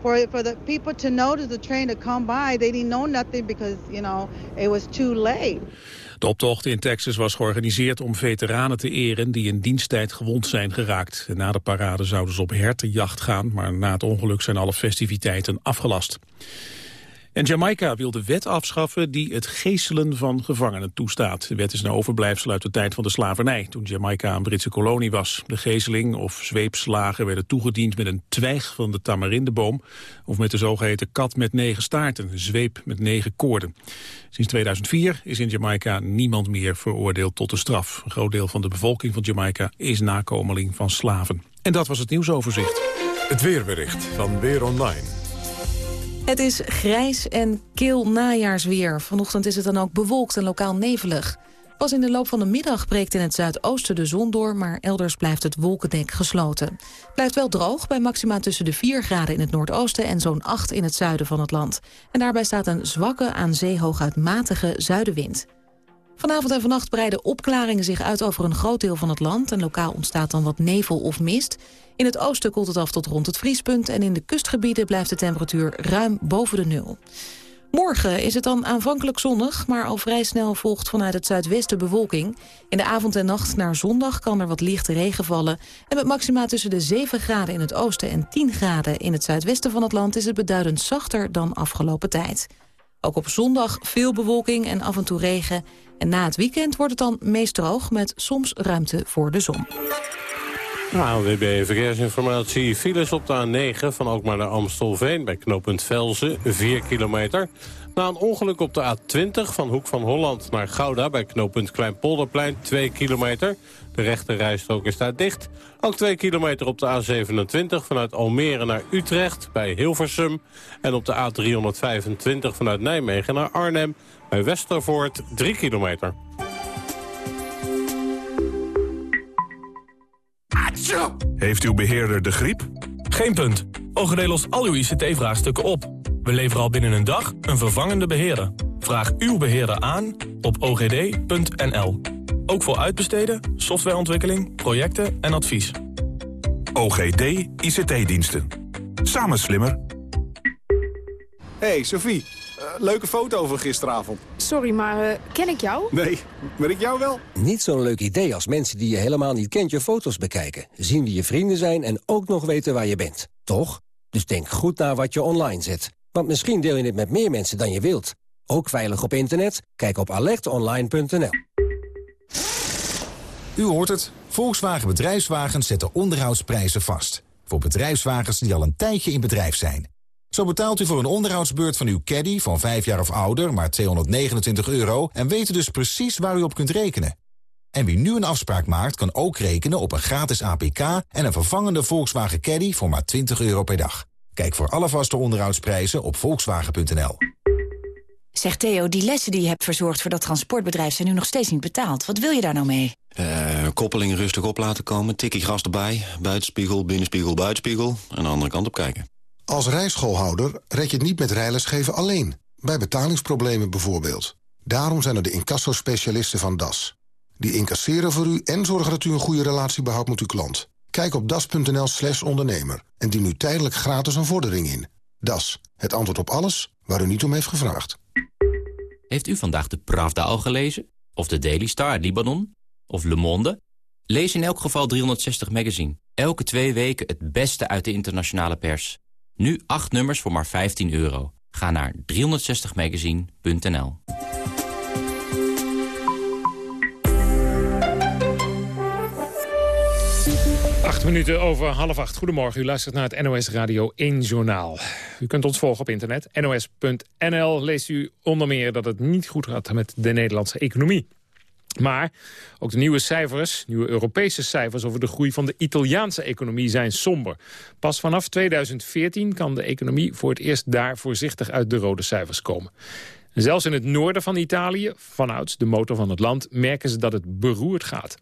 for for the people to notice the train to come by, they didn't know nothing because you know it was too late. De optocht in Texas was georganiseerd om veteranen te eren die in diensttijd gewond zijn geraakt. Na de parade zouden ze op hertenjacht gaan, maar na het ongeluk zijn alle festiviteiten afgelast. En Jamaica wil de wet afschaffen die het geestelen van gevangenen toestaat. De wet is een overblijfsel uit de tijd van de slavernij, toen Jamaica een Britse kolonie was. De geesteling of zweepslagen werden toegediend met een twijg van de tamarindeboom... of met de zogeheten kat met negen staarten, een zweep met negen koorden. Sinds 2004 is in Jamaica niemand meer veroordeeld tot de straf. Een groot deel van de bevolking van Jamaica is nakomeling van slaven. En dat was het nieuwsoverzicht. Het weerbericht van Weer Online. Het is grijs en kil najaarsweer. Vanochtend is het dan ook bewolkt en lokaal nevelig. Pas in de loop van de middag breekt in het zuidoosten de zon door... maar elders blijft het wolkendek gesloten. Blijft wel droog bij maxima tussen de 4 graden in het noordoosten... en zo'n 8 in het zuiden van het land. En daarbij staat een zwakke aan zee matige zuidenwind. Vanavond en vannacht breiden opklaringen zich uit over een groot deel van het land... en lokaal ontstaat dan wat nevel of mist. In het oosten koelt het af tot rond het vriespunt... en in de kustgebieden blijft de temperatuur ruim boven de nul. Morgen is het dan aanvankelijk zonnig, maar al vrij snel volgt vanuit het zuidwesten bewolking. In de avond en nacht naar zondag kan er wat lichte regen vallen. En met maxima tussen de 7 graden in het oosten en 10 graden in het zuidwesten van het land... is het beduidend zachter dan afgelopen tijd. Ook op zondag veel bewolking en af en toe regen. En na het weekend wordt het dan meest droog met soms ruimte voor de zon. ANWB Verkeersinformatie. Files op de A9 van Alkmaar naar Amstelveen bij knooppunt Velzen, 4 kilometer. Na een ongeluk op de A20 van Hoek van Holland naar Gouda... bij knooppunt Kleinpolderplein, 2 kilometer. De rechte rijstrook is daar dicht. Ook 2 kilometer op de A27 vanuit Almere naar Utrecht bij Hilversum. En op de A325 vanuit Nijmegen naar Arnhem bij Westervoort, 3 kilometer. Heeft uw beheerder de griep? Geen punt. OGD lost al uw ICT-vraagstukken op. We leveren al binnen een dag een vervangende beheerder. Vraag uw beheerder aan op ogd.nl. Ook voor uitbesteden, softwareontwikkeling, projecten en advies. OGD ICT-diensten. Samen slimmer. Hey Sophie, uh, leuke foto van gisteravond. Sorry, maar uh, ken ik jou? Nee, maar ik jou wel. Niet zo'n leuk idee als mensen die je helemaal niet kent je foto's bekijken. Zien wie je vrienden zijn en ook nog weten waar je bent. Toch? Dus denk goed na wat je online zet. Want misschien deel je het met meer mensen dan je wilt. Ook veilig op internet? Kijk op alertonline.nl. U hoort het. Volkswagen Bedrijfswagens zetten onderhoudsprijzen vast. Voor bedrijfswagens die al een tijdje in bedrijf zijn. Zo betaalt u voor een onderhoudsbeurt van uw caddy van 5 jaar of ouder maar 229 euro... en weet dus precies waar u op kunt rekenen. En wie nu een afspraak maakt, kan ook rekenen op een gratis APK... en een vervangende Volkswagen Caddy voor maar 20 euro per dag. Kijk voor alle vaste onderhoudsprijzen op volkswagen.nl. Zeg Theo, die lessen die je hebt verzorgd voor dat transportbedrijf... zijn nu nog steeds niet betaald. Wat wil je daar nou mee? Uh, koppeling rustig op laten komen, tikkie gras erbij... buitenspiegel, binnenspiegel, buitenspiegel... en de andere kant op kijken. Als rijschoolhouder red je het niet met rijlesgeven alleen. Bij betalingsproblemen bijvoorbeeld. Daarom zijn er de incassospecialisten van DAS. Die incasseren voor u en zorgen dat u een goede relatie behoudt met uw klant. Kijk op das.nl slash ondernemer en dien nu tijdelijk gratis een vordering in. Das, het antwoord op alles waar u niet om heeft gevraagd. Heeft u vandaag de Pravda al gelezen? Of de Daily Star Libanon? Of Le Monde? Lees in elk geval 360 Magazine. Elke twee weken het beste uit de internationale pers. Nu acht nummers voor maar 15 euro. Ga naar 360magazine.nl Minuten over half acht. Goedemorgen, u luistert naar het NOS Radio 1 Journaal. U kunt ons volgen op internet, nos.nl. Leest u onder meer dat het niet goed gaat met de Nederlandse economie. Maar ook de nieuwe cijfers, nieuwe Europese cijfers over de groei van de Italiaanse economie zijn somber. Pas vanaf 2014 kan de economie voor het eerst daar voorzichtig uit de rode cijfers komen. Zelfs in het noorden van Italië, vanouds de motor van het land, merken ze dat het beroerd gaat.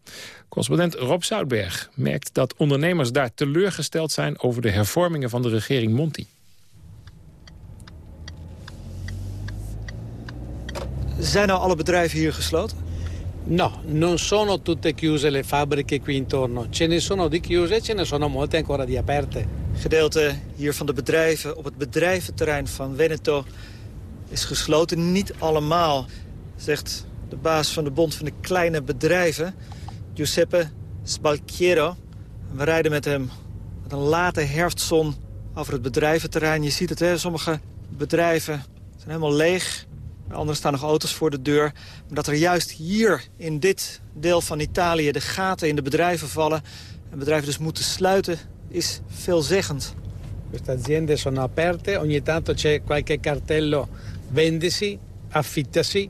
Correspondent Rob Zoutberg merkt dat ondernemers daar teleurgesteld zijn over de hervormingen van de regering Monti. Zijn nou alle bedrijven hier gesloten? No, non sono tutte chiuse le fabbriche qui intorno. Ce ne sono di chiuse e ce ne sono molte ancora di aperte. Gedeelte hier van de bedrijven op het bedrijventerrein van Veneto is gesloten. Niet allemaal, zegt de baas van de Bond van de Kleine Bedrijven, Giuseppe Sbalchiero. We rijden met hem met een late herfstzon over het bedrijventerrein. Je ziet het, hè? sommige bedrijven zijn helemaal leeg. Bij anderen staan nog auto's voor de deur. Maar dat er juist hier in dit deel van Italië de gaten in de bedrijven vallen... en bedrijven dus moeten sluiten, is veelzeggend. Queste aziende sono aperte, ogni tanto c'è qualche cartello vendesi, affittasi.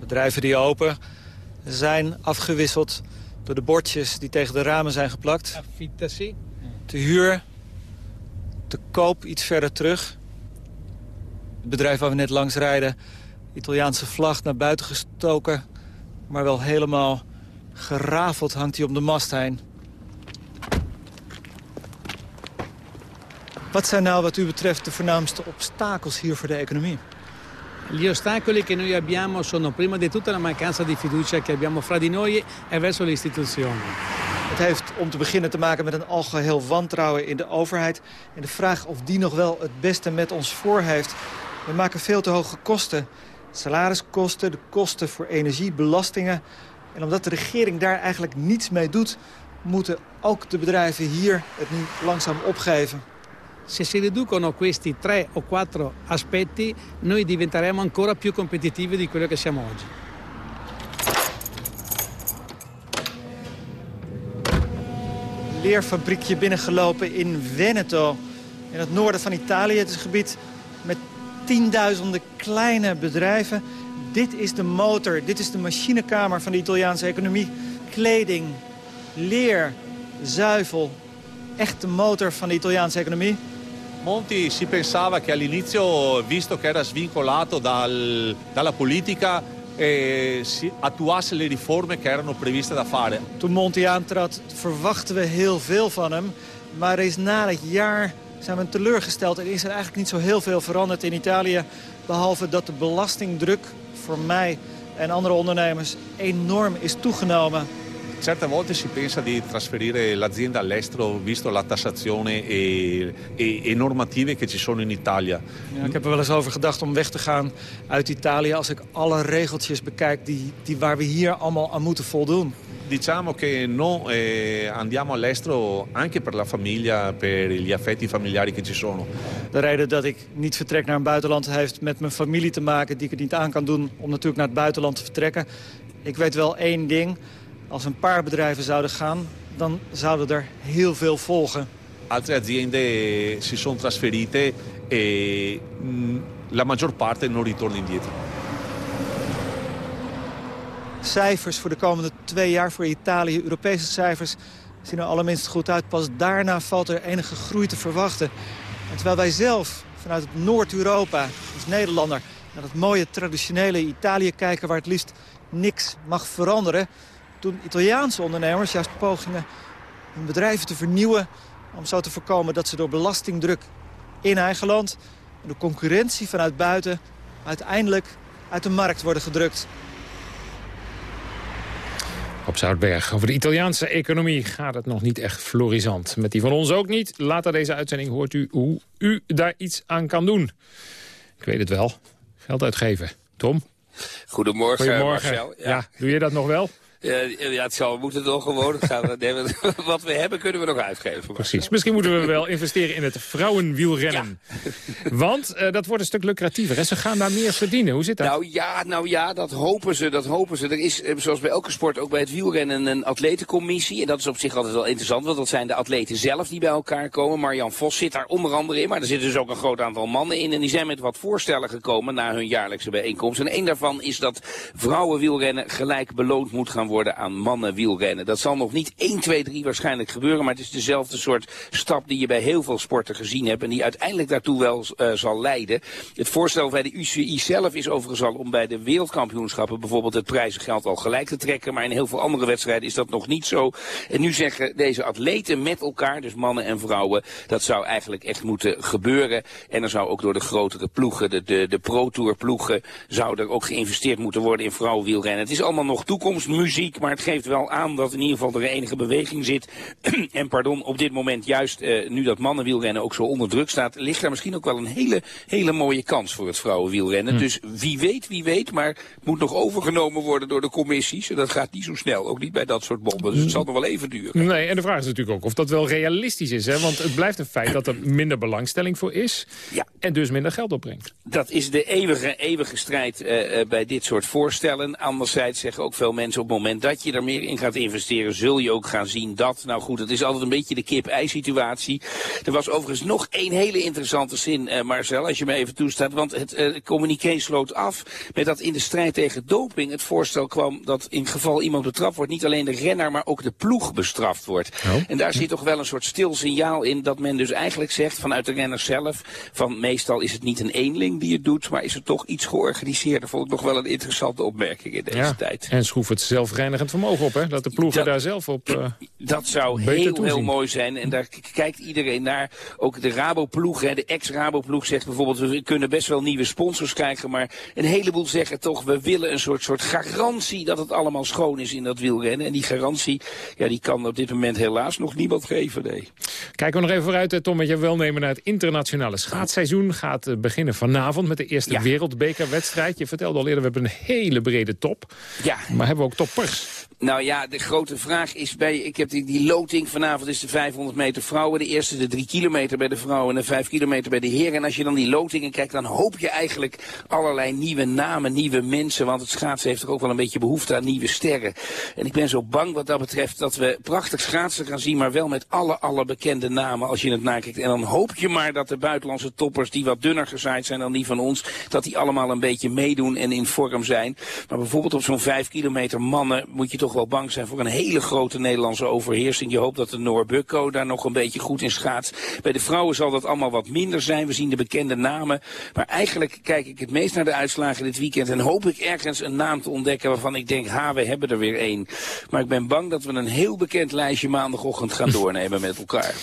Bedrijven die open zijn afgewisseld door de bordjes die tegen de ramen zijn geplakt. Affittasi. Te huur, te koop iets verder terug. Het bedrijf waar we net langs rijden, Italiaanse vlag naar buiten gestoken... maar wel helemaal gerafeld hangt hij om de mast heen. Wat zijn nou wat u betreft de voornaamste obstakels hier voor de economie? Gli ostacoli che noi abbiamo sono prima di tutto la mancanza di fiducia che abbiamo fra di noi e verso le istituzioni. Het heeft om te beginnen te maken met een algeheel wantrouwen in de overheid... en de vraag of die nog wel het beste met ons voor heeft. We maken veel te hoge kosten. Salariskosten, de kosten voor energie, belastingen. En omdat de regering daar eigenlijk niets mee doet... moeten ook de bedrijven hier het nu langzaam opgeven. Se si riducono questi tre o quattro aspetti, noi diventeremo ancora più competitivi di quello che siamo oggi. Leerfabriekje binnengelopen in Veneto, in het noorden van Italië. Het is een gebied met tienduizenden kleine bedrijven. Dit is de motor, dit is de machinekamer van de Italiaanse economie. Kleding, leer, zuivel, echt de motor van de Italiaanse economie. Monti si pensava che all'inizio, visto che era svincolato dal, dalla politica, eh, si attuasse le riforme che erano previste da fare. Toen Monti aantrad verwachten we heel veel van hem. Maar reeds na het jaar zijn we teleurgesteld. En is er eigenlijk niet zo heel veel veranderd in Italië. Behalve dat de belastingdruk voor mij en andere ondernemers enorm is toegenomen. Certe volte si pensa di trasferire l'azienda all'estero visto la tassazione e, e, e, normative che ci sono in Italia. Ja, ik heb er wel eens over gedacht om weg te gaan uit Italië... als ik alle regeltjes bekijk die, die waar we hier allemaal aan moeten voldoen. Diciamo che no eh, andiamo all'estero anche per la famiglia, per gli affetti familiari che ci sono. De reden dat ik niet vertrek naar een buitenland heeft met mijn familie te maken... die ik het niet aan kan doen om natuurlijk naar het buitenland te vertrekken. Ik weet wel één ding... Als een paar bedrijven zouden gaan, dan zouden er heel veel volgen. Altre aziende si sono trasferite e la maggior parte non ritorna indietro. Cijfers voor de komende twee jaar voor Italië, Europese cijfers, zien er allerminst goed uit. Pas daarna valt er enige groei te verwachten. En terwijl wij zelf vanuit Noord-Europa, als Nederlander, naar het mooie traditionele Italië kijken... waar het liefst niks mag veranderen doen Italiaanse ondernemers juist pogingen hun bedrijven te vernieuwen... om zo te voorkomen dat ze door belastingdruk in eigen land... en de concurrentie vanuit buiten uiteindelijk uit de markt worden gedrukt. Op Zoutberg. Over de Italiaanse economie gaat het nog niet echt florisant. Met die van ons ook niet. Later deze uitzending hoort u hoe u daar iets aan kan doen. Ik weet het wel. Geld uitgeven. Tom? Goedemorgen, Goedemorgen. Marcel. Ja. doe je dat nog wel? Ja, ja, het zal, we moeten toch gewoon. Gaan we, wat we hebben kunnen we nog uitgeven. Precies. Misschien moeten we wel investeren in het vrouwenwielrennen. Want uh, dat wordt een stuk lucratiever. En ze gaan daar meer verdienen. Hoe zit dat? Nou ja, nou ja, dat hopen ze. Dat hopen ze. Er is, eh, zoals bij elke sport, ook bij het wielrennen, een atletencommissie. En dat is op zich altijd wel interessant. Want dat zijn de atleten zelf die bij elkaar komen. Marjan Vos zit daar onder andere in. Maar er zitten dus ook een groot aantal mannen in. En die zijn met wat voorstellen gekomen na hun jaarlijkse bijeenkomst. En één daarvan is dat vrouwenwielrennen gelijk beloond moet gaan worden worden aan mannen wielrennen. Dat zal nog niet 1, 2, 3 waarschijnlijk gebeuren, maar het is dezelfde soort stap die je bij heel veel sporten gezien hebt en die uiteindelijk daartoe wel uh, zal leiden. Het voorstel bij de UCI zelf is overigens al om bij de wereldkampioenschappen bijvoorbeeld het prijzengeld al gelijk te trekken, maar in heel veel andere wedstrijden is dat nog niet zo. En nu zeggen deze atleten met elkaar, dus mannen en vrouwen, dat zou eigenlijk echt moeten gebeuren. En er zou ook door de grotere ploegen, de, de, de Pro Tour ploegen, zou er ook geïnvesteerd moeten worden in vrouwenwielrennen. Het is allemaal nog toekomstmuziek muziek, maar het geeft wel aan dat in ieder geval er enige beweging zit. en pardon, op dit moment juist uh, nu dat mannenwielrennen ook zo onder druk staat, ligt daar misschien ook wel een hele, hele mooie kans voor het vrouwenwielrennen. Hm. Dus wie weet, wie weet, maar het moet nog overgenomen worden door de commissies. En dat gaat niet zo snel, ook niet bij dat soort bonden. Dus het zal nog wel even duren. Nee, en de vraag is natuurlijk ook of dat wel realistisch is. Hè? Want het blijft een feit dat er minder belangstelling voor is. Ja. En dus minder geld opbrengt. Dat is de eeuwige, eeuwige strijd uh, bij dit soort voorstellen. Anderzijds zeggen ook veel mensen op het moment dat je er meer in gaat investeren, zul je ook gaan zien dat. Nou goed, het is altijd een beetje de kip-ei situatie. Er was overigens nog één hele interessante zin, uh, Marcel, als je me even toestaat. Want het uh, communiqué sloot af met dat in de strijd tegen doping het voorstel kwam dat in geval iemand betrapt wordt, niet alleen de renner, maar ook de ploeg bestraft wordt. Oh. En daar zit toch wel een soort stil signaal in dat men dus eigenlijk zegt vanuit de renner zelf, van meestal is het niet een eenling die het doet, maar is het toch iets georganiseerder. Vond ik nog wel een interessante opmerking in deze ja. tijd. En schroef het zelfreinigend vermogen op, hè? Dat de ploegen dat, daar zelf op uh, Dat zou heel, heel mooi zijn. En daar kijkt iedereen naar. Ook de Rabo-ploeg, de ex-Rabo-ploeg zegt bijvoorbeeld... we kunnen best wel nieuwe sponsors krijgen... maar een heleboel zeggen toch... we willen een soort, soort garantie dat het allemaal schoon is in dat wielrennen. En die garantie, ja, die kan op dit moment helaas nog niemand geven, nee. Kijken we nog even vooruit, Tom, met je welnemen naar het internationale schaatsseizoen. Gaat eh, beginnen vanavond met de eerste ja. wereldbekerwedstrijd. Je vertelde al eerder, we hebben een hele brede top. Ja. Maar hebben we ook toppers? Nou ja, de grote vraag is bij, ik heb die, loting vanavond is de 500 meter vrouwen. De eerste de 3 kilometer bij de vrouwen en de 5 kilometer bij de heren. En als je dan die lotingen kijkt, dan hoop je eigenlijk allerlei nieuwe namen, nieuwe mensen. Want het schaatsen heeft toch ook wel een beetje behoefte aan nieuwe sterren. En ik ben zo bang wat dat betreft dat we prachtig schaatsen gaan zien, maar wel met alle, alle bekende namen als je het nakijkt. En dan hoop je maar dat de buitenlandse toppers, die wat dunner gezaaid zijn dan die van ons, dat die allemaal een beetje meedoen en in vorm zijn. Maar bijvoorbeeld op zo'n 5 kilometer mannen moet je toch wel bang zijn voor een hele grote Nederlandse overheersing. Je hoopt dat de Noor Bukko daar nog een beetje goed in schaats. Bij de vrouwen zal dat allemaal wat minder zijn. We zien de bekende namen. Maar eigenlijk kijk ik het meest naar de uitslagen dit weekend. En hoop ik ergens een naam te ontdekken waarvan ik denk, ha, we hebben er weer één. Maar ik ben bang dat we een heel bekend lijstje maandagochtend gaan doornemen met elkaar.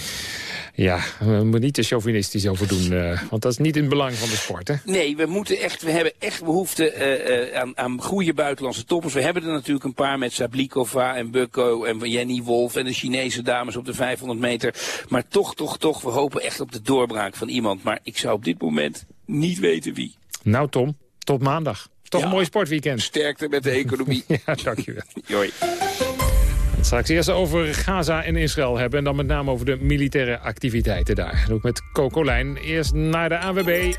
Ja, we moeten niet te chauvinistisch over doen, uh, want dat is niet in het belang van de sport, hè? Nee, we, moeten echt, we hebben echt behoefte uh, uh, aan, aan goede buitenlandse toppers. We hebben er natuurlijk een paar met Sablikova en Bukko en Jenny Wolf en de Chinese dames op de 500 meter. Maar toch, toch, toch, we hopen echt op de doorbraak van iemand. Maar ik zou op dit moment niet weten wie. Nou Tom, tot maandag. Toch ja, een mooi sportweekend. Sterkte met de economie. ja, dankjewel. Joi. Straks eerst over Gaza en Israël hebben... en dan met name over de militaire activiteiten daar. Dat ook met Coco Lijn. Eerst naar de AWB.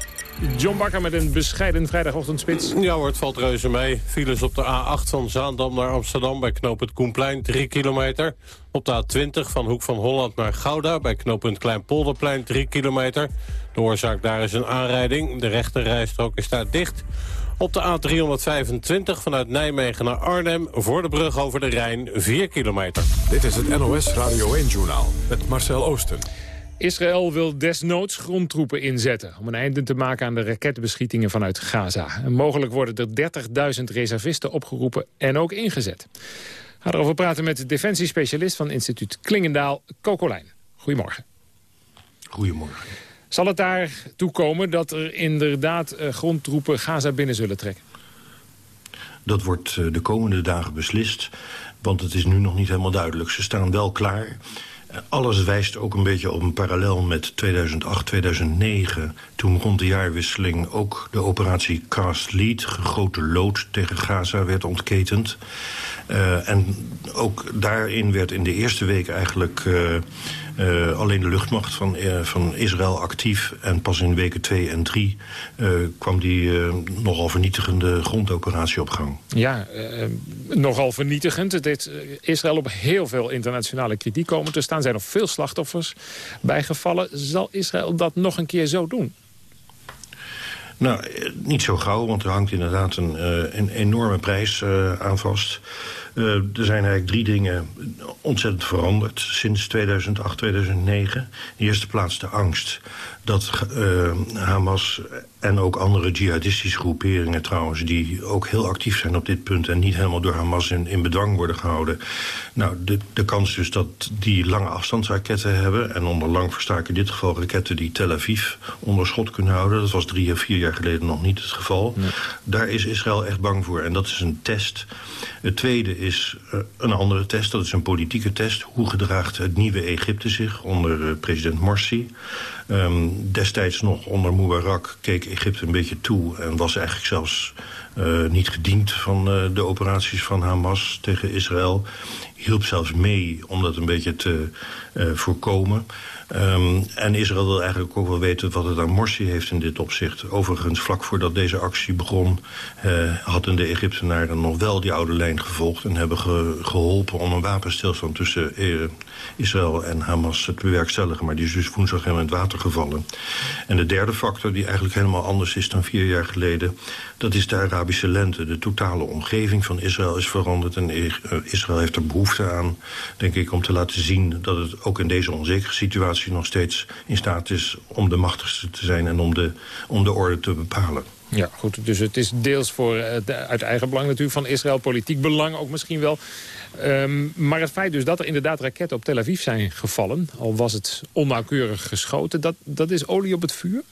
John Bakker met een bescheiden vrijdagochtendspits. Ja hoor, het valt reuze mee. Files op de A8 van Zaandam naar Amsterdam bij knooppunt Koenplein, 3 kilometer. Op de A20 van Hoek van Holland naar Gouda bij knooppunt Kleinpolderplein, 3 kilometer. De oorzaak daar is een aanrijding. De rechterrijstrook is daar dicht. Op de A325 vanuit Nijmegen naar Arnhem... voor de brug over de Rijn, 4 kilometer. Dit is het NOS Radio 1-journaal met Marcel Oosten. Israël wil desnoods grondtroepen inzetten... om een einde te maken aan de raketbeschietingen vanuit Gaza. En mogelijk worden er 30.000 reservisten opgeroepen en ook ingezet. We gaan erover praten met de defensiespecialist van instituut Klingendaal, Kokolijn. Goedemorgen. Goedemorgen. Zal het daartoe komen dat er inderdaad uh, grondtroepen Gaza binnen zullen trekken? Dat wordt uh, de komende dagen beslist, want het is nu nog niet helemaal duidelijk. Ze staan wel klaar. Alles wijst ook een beetje op een parallel met 2008, 2009... toen rond de jaarwisseling ook de operatie Cast Lead... grote lood tegen Gaza werd ontketend. En ook daarin werd in de eerste week eigenlijk... uh, alleen de luchtmacht van, uh, van Israël actief. En pas in weken 2 en 3 uh, kwam die nogal vernietigende grondoperatie op gang. Ja, nogal vernietigend. Het heeft Israël op heel veel internationale kritiek komen te staan. Er zijn nog veel slachtoffers bijgevallen. Zal Israël dat nog een keer zo doen? Nou, niet zo gauw, want er hangt inderdaad een, een enorme prijs aan vast. Uh, er zijn eigenlijk drie dingen ontzettend veranderd sinds 2008, 2009. In de eerste plaats de angst dat uh, Hamas en ook andere jihadistische groeperingen trouwens... die ook heel actief zijn op dit punt... en niet helemaal door Hamas in, in bedwang worden gehouden. Nou, de, de kans dus dat die lange afstandsraketten hebben... en onder lang versta ik in dit geval raketten die Tel Aviv onder schot kunnen houden... dat was drie of vier jaar geleden nog niet het geval. Nee. Daar is Israël echt bang voor en dat is een test. Het tweede is uh, een andere test. Dat is een politieke test. Hoe gedraagt het nieuwe Egypte zich onder uh, president Morsi? Um, destijds nog onder Mubarak keek Egypte een beetje toe... en was eigenlijk zelfs uh, niet gediend van de operaties van Hamas tegen Israël. Hielp zelfs mee om dat een beetje te voorkomen... Um, en Israël wil eigenlijk ook wel weten wat het aan Morsi heeft in dit opzicht. Overigens, vlak voordat deze actie begon... Uh, hadden de Egyptenaren nog wel die oude lijn gevolgd... en hebben ge geholpen om een wapenstilstand tussen uh, Israël en Hamas te bewerkstelligen. Maar die is dus woensdag helemaal in het water gevallen. En de derde factor, die eigenlijk helemaal anders is dan vier jaar geleden... dat is de Arabische lente. De totale omgeving van Israël is veranderd... en Israël heeft er behoefte aan, denk ik, om te laten zien... dat het ook in deze onzekere situatie nog steeds in staat is om de machtigste te zijn en om de, om de orde te bepalen. Ja, goed. Dus het is deels voor, uit eigen belang natuurlijk van Israël, politiek belang ook misschien wel. Um, maar het feit dus dat er inderdaad raketten op Tel Aviv zijn gevallen, al was het onnauwkeurig geschoten, dat, dat is olie op het vuur?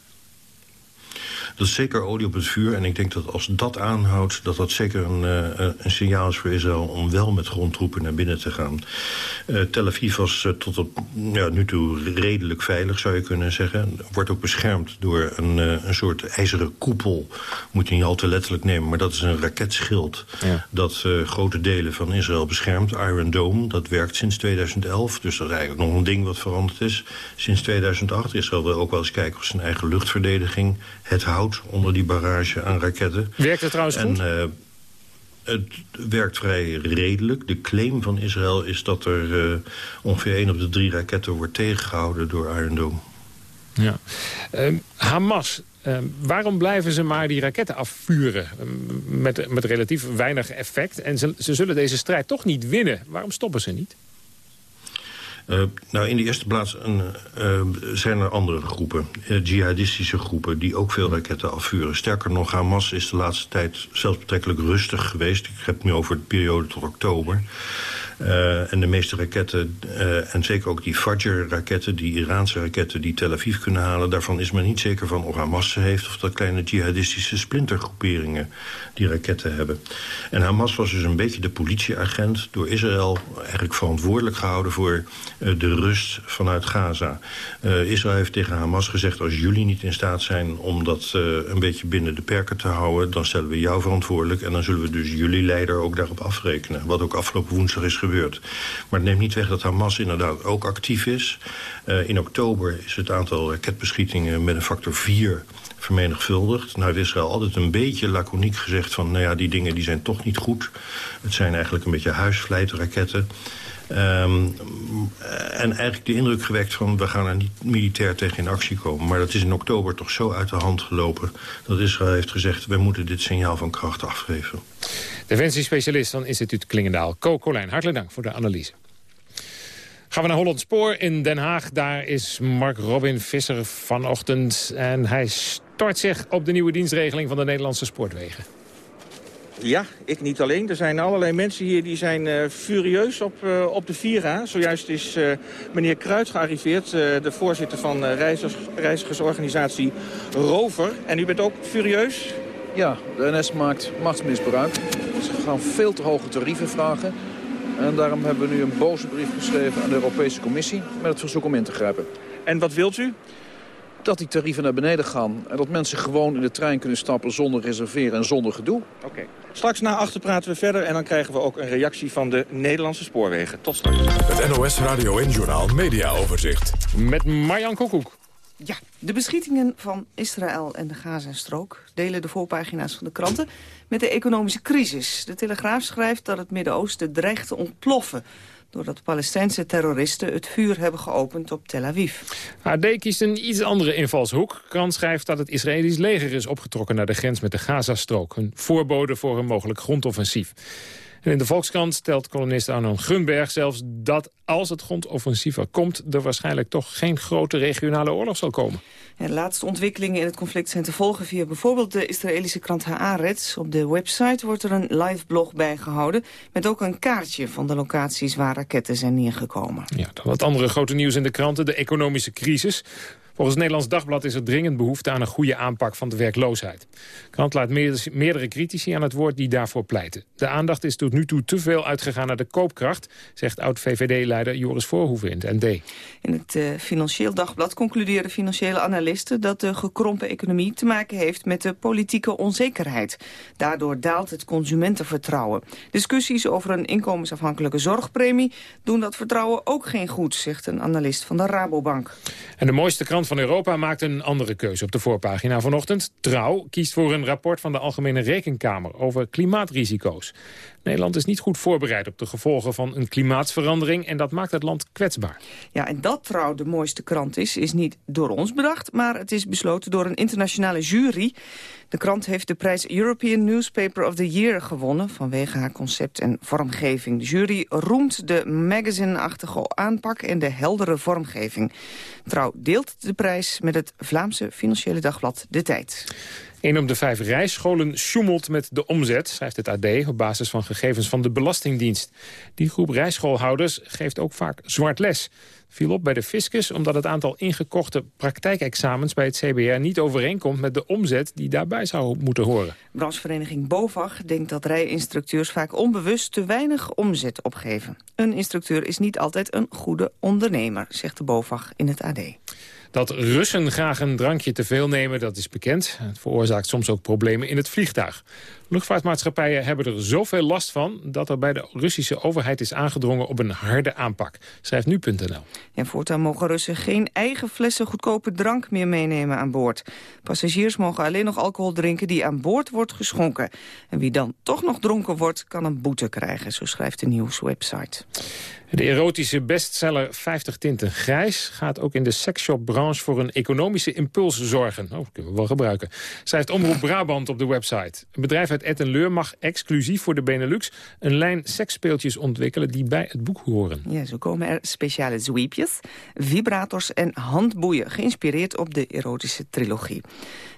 Dat is zeker olie op het vuur. En ik denk dat als dat aanhoudt, dat dat zeker een, uh, een signaal is voor Israël... om wel met grondtroepen naar binnen te gaan. Uh, Tel Aviv was tot op ja, nu toe redelijk veilig, zou je kunnen zeggen. Wordt ook beschermd door een, een soort ijzeren koepel. Moet je niet al te letterlijk nemen, maar dat is een raketschild... Ja. dat grote delen van Israël beschermt. Iron Dome, dat werkt sinds 2011. Dus dat is eigenlijk nog een ding wat veranderd is. Sinds 2008 Israël wil ook wel eens kijken of zijn eigen luchtverdediging het houdt onder die barrage aan raketten. Werkt het trouwens en, goed? Uh, het werkt vrij redelijk. De claim van Israël is dat er uh, ongeveer één op de drie raketten wordt tegengehouden door Iron Dome. Ja. Uh, Hamas, waarom blijven ze maar die raketten afvuren met, met relatief weinig effect? En ze, ze zullen deze strijd toch niet winnen. Waarom stoppen ze niet? Uh, nou, in de eerste plaats een, uh, zijn er andere groepen, uh, jihadistische groepen, die ook veel raketten afvuren. Sterker nog, Hamas is de laatste tijd zelfs betrekkelijk rustig geweest. Ik heb het nu over de periode tot oktober. Uh, en de meeste raketten, uh, en zeker ook die Fajr-raketten... die Iraanse raketten die Tel Aviv kunnen halen... daarvan is men niet zeker van of Hamas ze heeft... of dat kleine jihadistische splintergroeperingen die raketten hebben. En Hamas was dus een beetje de politieagent... door Israël eigenlijk verantwoordelijk gehouden... voor uh, de rust vanuit Gaza. Israël heeft tegen Hamas gezegd... als jullie niet in staat zijn om dat een beetje binnen de perken te houden... dan stellen we jou verantwoordelijk... en dan zullen we dus jullie leider ook daarop afrekenen. Wat ook afgelopen woensdag is gebeurd gebeurd. Maar het neemt niet weg dat Hamas inderdaad ook actief is. Uh, in oktober is het aantal raketbeschietingen met een factor 4 vermenigvuldigd. Nou heeft Israël altijd een beetje laconiek gezegd van... nou ja, die dingen die zijn toch niet goed. Het zijn eigenlijk een beetje huisvlijtraketten. Um, en eigenlijk de indruk gewekt van... we gaan er niet militair tegen in actie komen. Maar dat is in oktober toch zo uit de hand gelopen... dat Israël heeft gezegd... wij moeten dit signaal van kracht afgeven. Defensiespecialist van instituut Klingendaal, Co Colijn. Hartelijk dank voor de analyse. Gaan we naar Holland Spoor in Den Haag. Daar is Mark Robin Visser vanochtend. En hij stort zich op de nieuwe dienstregeling van de Nederlandse spoorwegen. Ja, ik niet alleen. Er zijn allerlei mensen hier die zijn uh, furieus op, uh, op de Vira. Zojuist is uh, meneer Kruid gearriveerd, de voorzitter van reizigers, reizigersorganisatie Rover. En u bent ook furieus? Ja, de NS maakt machtsmisbruik. Ze gaan veel te hoge tarieven vragen. En daarom hebben we nu een boze brief geschreven aan de Europese Commissie... met het verzoek om in te grijpen. En wat wilt u? Dat die tarieven naar beneden gaan. En dat mensen gewoon in de trein kunnen stappen zonder reserveren en zonder gedoe. Oké. Okay. Straks na achter praten we verder en dan krijgen we ook een reactie van de Nederlandse spoorwegen. Tot straks. Het NOS Radio en Journal Media Overzicht. Met Marjan Koekoek. Ja, de beschietingen van Israël en de Gazastrook delen de voorpagina's van de kranten met de economische crisis. De Telegraaf schrijft dat het Midden-Oosten dreigt te ontploffen doordat Palestijnse terroristen het vuur hebben geopend op Tel Aviv. AD kiest een iets andere invalshoek. Krant schrijft dat het Israëlisch leger is opgetrokken naar de grens met de Gazastrook. Een voorbode voor een mogelijk grondoffensief. En in de Volkskrant stelt kolonist Arnon Grunberg zelfs dat als het grondoffensief er komt... er waarschijnlijk toch geen grote regionale oorlog zal komen. de laatste ontwikkelingen in het conflict zijn te volgen via bijvoorbeeld de Israëlische krant Haaretz. Op de website wordt er een live blog bijgehouden... met ook een kaartje van de locaties waar raketten zijn neergekomen. Ja, dan wat andere grote nieuws in de kranten. De economische crisis. Volgens het Nederlands Dagblad is er dringend behoefte aan een goede aanpak van de werkloosheid. De krant laat meerdere critici aan het woord die daarvoor pleiten. De aandacht is tot nu toe te veel uitgegaan naar de koopkracht, zegt oud-VVD-leider Joris Voorhoeven in het ND. In het uh, Financieel Dagblad concluderen financiële analisten dat de gekrompen economie te maken heeft met de politieke onzekerheid. Daardoor daalt het consumentenvertrouwen. Discussies over een inkomensafhankelijke zorgpremie doen dat vertrouwen ook geen goed, zegt een analist van de Rabobank. En de mooiste krant van Europa maakt een andere keuze op de voorpagina vanochtend. Trouw kiest voor een rapport van de Algemene Rekenkamer over klimaatrisico's. Nederland is niet goed voorbereid op de gevolgen van een klimaatsverandering... en dat maakt het land kwetsbaar. Ja, en dat trouw de mooiste krant is, is niet door ons bedacht... maar het is besloten door een internationale jury. De krant heeft de prijs European Newspaper of the Year gewonnen... vanwege haar concept en vormgeving. De jury roemt de magazine-achtige aanpak en de heldere vormgeving. Trouw deelt de prijs met het Vlaamse financiële dagblad De Tijd. Een op de vijf rijscholen sjoemelt met de omzet, schrijft het AD... op basis van gegevens van de Belastingdienst. Die groep rijschoolhouders geeft ook vaak zwart les. Viel op bij de fiscus omdat het aantal ingekochte praktijkexamens... bij het CBR niet overeenkomt met de omzet die daarbij zou moeten horen. Branchevereniging BOVAG denkt dat rijinstructeurs vaak onbewust te weinig omzet opgeven. Een instructeur is niet altijd een goede ondernemer, zegt de BOVAG in het AD. Dat Russen graag een drankje te veel nemen, dat is bekend. Het veroorzaakt soms ook problemen in het vliegtuig. Luchtvaartmaatschappijen hebben er zoveel last van... dat er bij de Russische overheid is aangedrongen op een harde aanpak. Schrijft nu.nl. En voortaan mogen Russen geen eigen flessen goedkope drank meer meenemen aan boord. Passagiers mogen alleen nog alcohol drinken die aan boord wordt geschonken. En wie dan toch nog dronken wordt, kan een boete krijgen. Zo schrijft de nieuwswebsite. De erotische bestseller 50 tinten grijs gaat ook in de sexshopbranche voor een economische impuls zorgen. Oh, dat kunnen we wel gebruiken. Schrijft Omroep Brabant op de website. Een bedrijf uit Ettenleur mag exclusief voor de Benelux een lijn seksspeeltjes ontwikkelen die bij het boek horen. Ja, zo komen er speciale zweepjes, vibrators en handboeien, geïnspireerd op de erotische trilogie.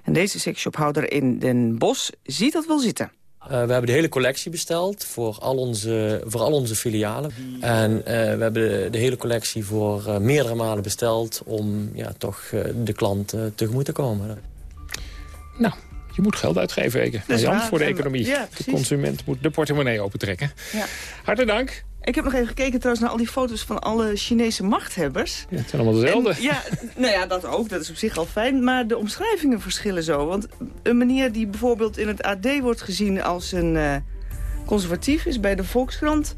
En deze seksshophouder in Den Bosch ziet dat wel zitten. Uh, we hebben de hele collectie besteld voor al onze, voor al onze filialen. En uh, we hebben de, de, hele collectie voor uh, meerdere malen besteld... om ja, toch de klant tegemoet te komen. Nou, je moet geld uitgeven, Eke. Jan, voor de economie. Ja, de consument moet de portemonnee opentrekken. Ja. Hartelijk dank. Ik heb nog even gekeken trouwens naar al die foto's van alle Chinese machthebbers. Ja, het zijn allemaal dezelfde. En, ja, nou ja, dat ook. Dat is op zich al fijn. Maar de omschrijvingen verschillen zo. Want een meneer die bijvoorbeeld in het AD wordt gezien als een uh, conservatief is bij de Volkskrant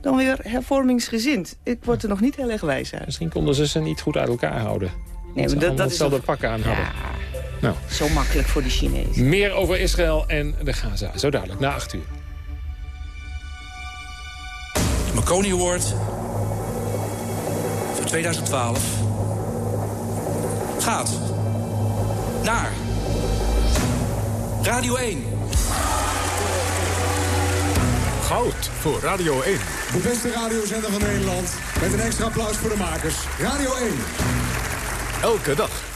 dan weer hervormingsgezind. Ik word er nog niet heel erg wijs uit. Misschien konden ze ze niet goed uit elkaar houden. Nee, maar dat, dat hetzelfde pak aan hadden. Ja, nou. Zo makkelijk voor de Chinezen. Meer over Israël en de Gaza. Zo dadelijk, na acht uur. Marconi Award voor 2012 gaat naar Radio 1. Goud voor Radio 1. De beste radiozender van Nederland. Met een extra applaus voor de makers. Radio 1. Elke dag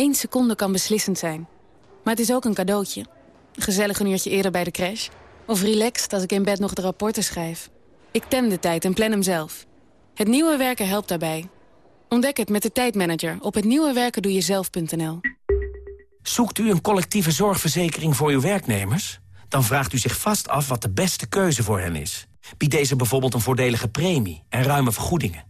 Eén seconde kan beslissend zijn. Maar het is ook een cadeautje. Gezellig een uurtje eerder bij de crash. Of relaxed als ik in bed nog de rapporten schrijf. Ik tem de tijd en plan hem zelf. Het nieuwe werken helpt daarbij. Ontdek het met de tijdmanager op hetnieuwewerkendoejezelf.nl. Zoekt u een collectieve zorgverzekering voor uw werknemers? Dan vraagt u zich vast af wat de beste keuze voor hen is. Biedt deze bijvoorbeeld een voordelige premie en ruime vergoedingen?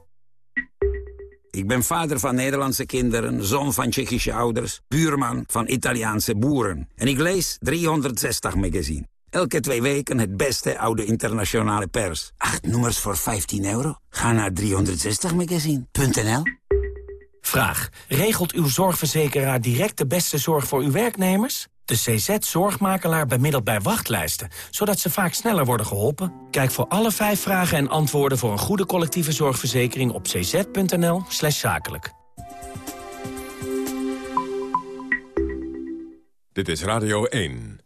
Ik ben vader van Nederlandse kinderen, zoon van Tsjechische ouders... buurman van Italiaanse boeren. En ik lees 360 magazine. Elke twee weken het beste oude internationale pers. Acht nummers voor 15 euro? Ga naar 360magazine.nl Vraag. Regelt uw zorgverzekeraar direct de beste zorg voor uw werknemers? De CZ-zorgmakelaar bemiddelt bij wachtlijsten, zodat ze vaak sneller worden geholpen. Kijk voor alle vijf vragen en antwoorden voor een goede collectieve zorgverzekering op cz.nl slash zakelijk. Dit is Radio 1.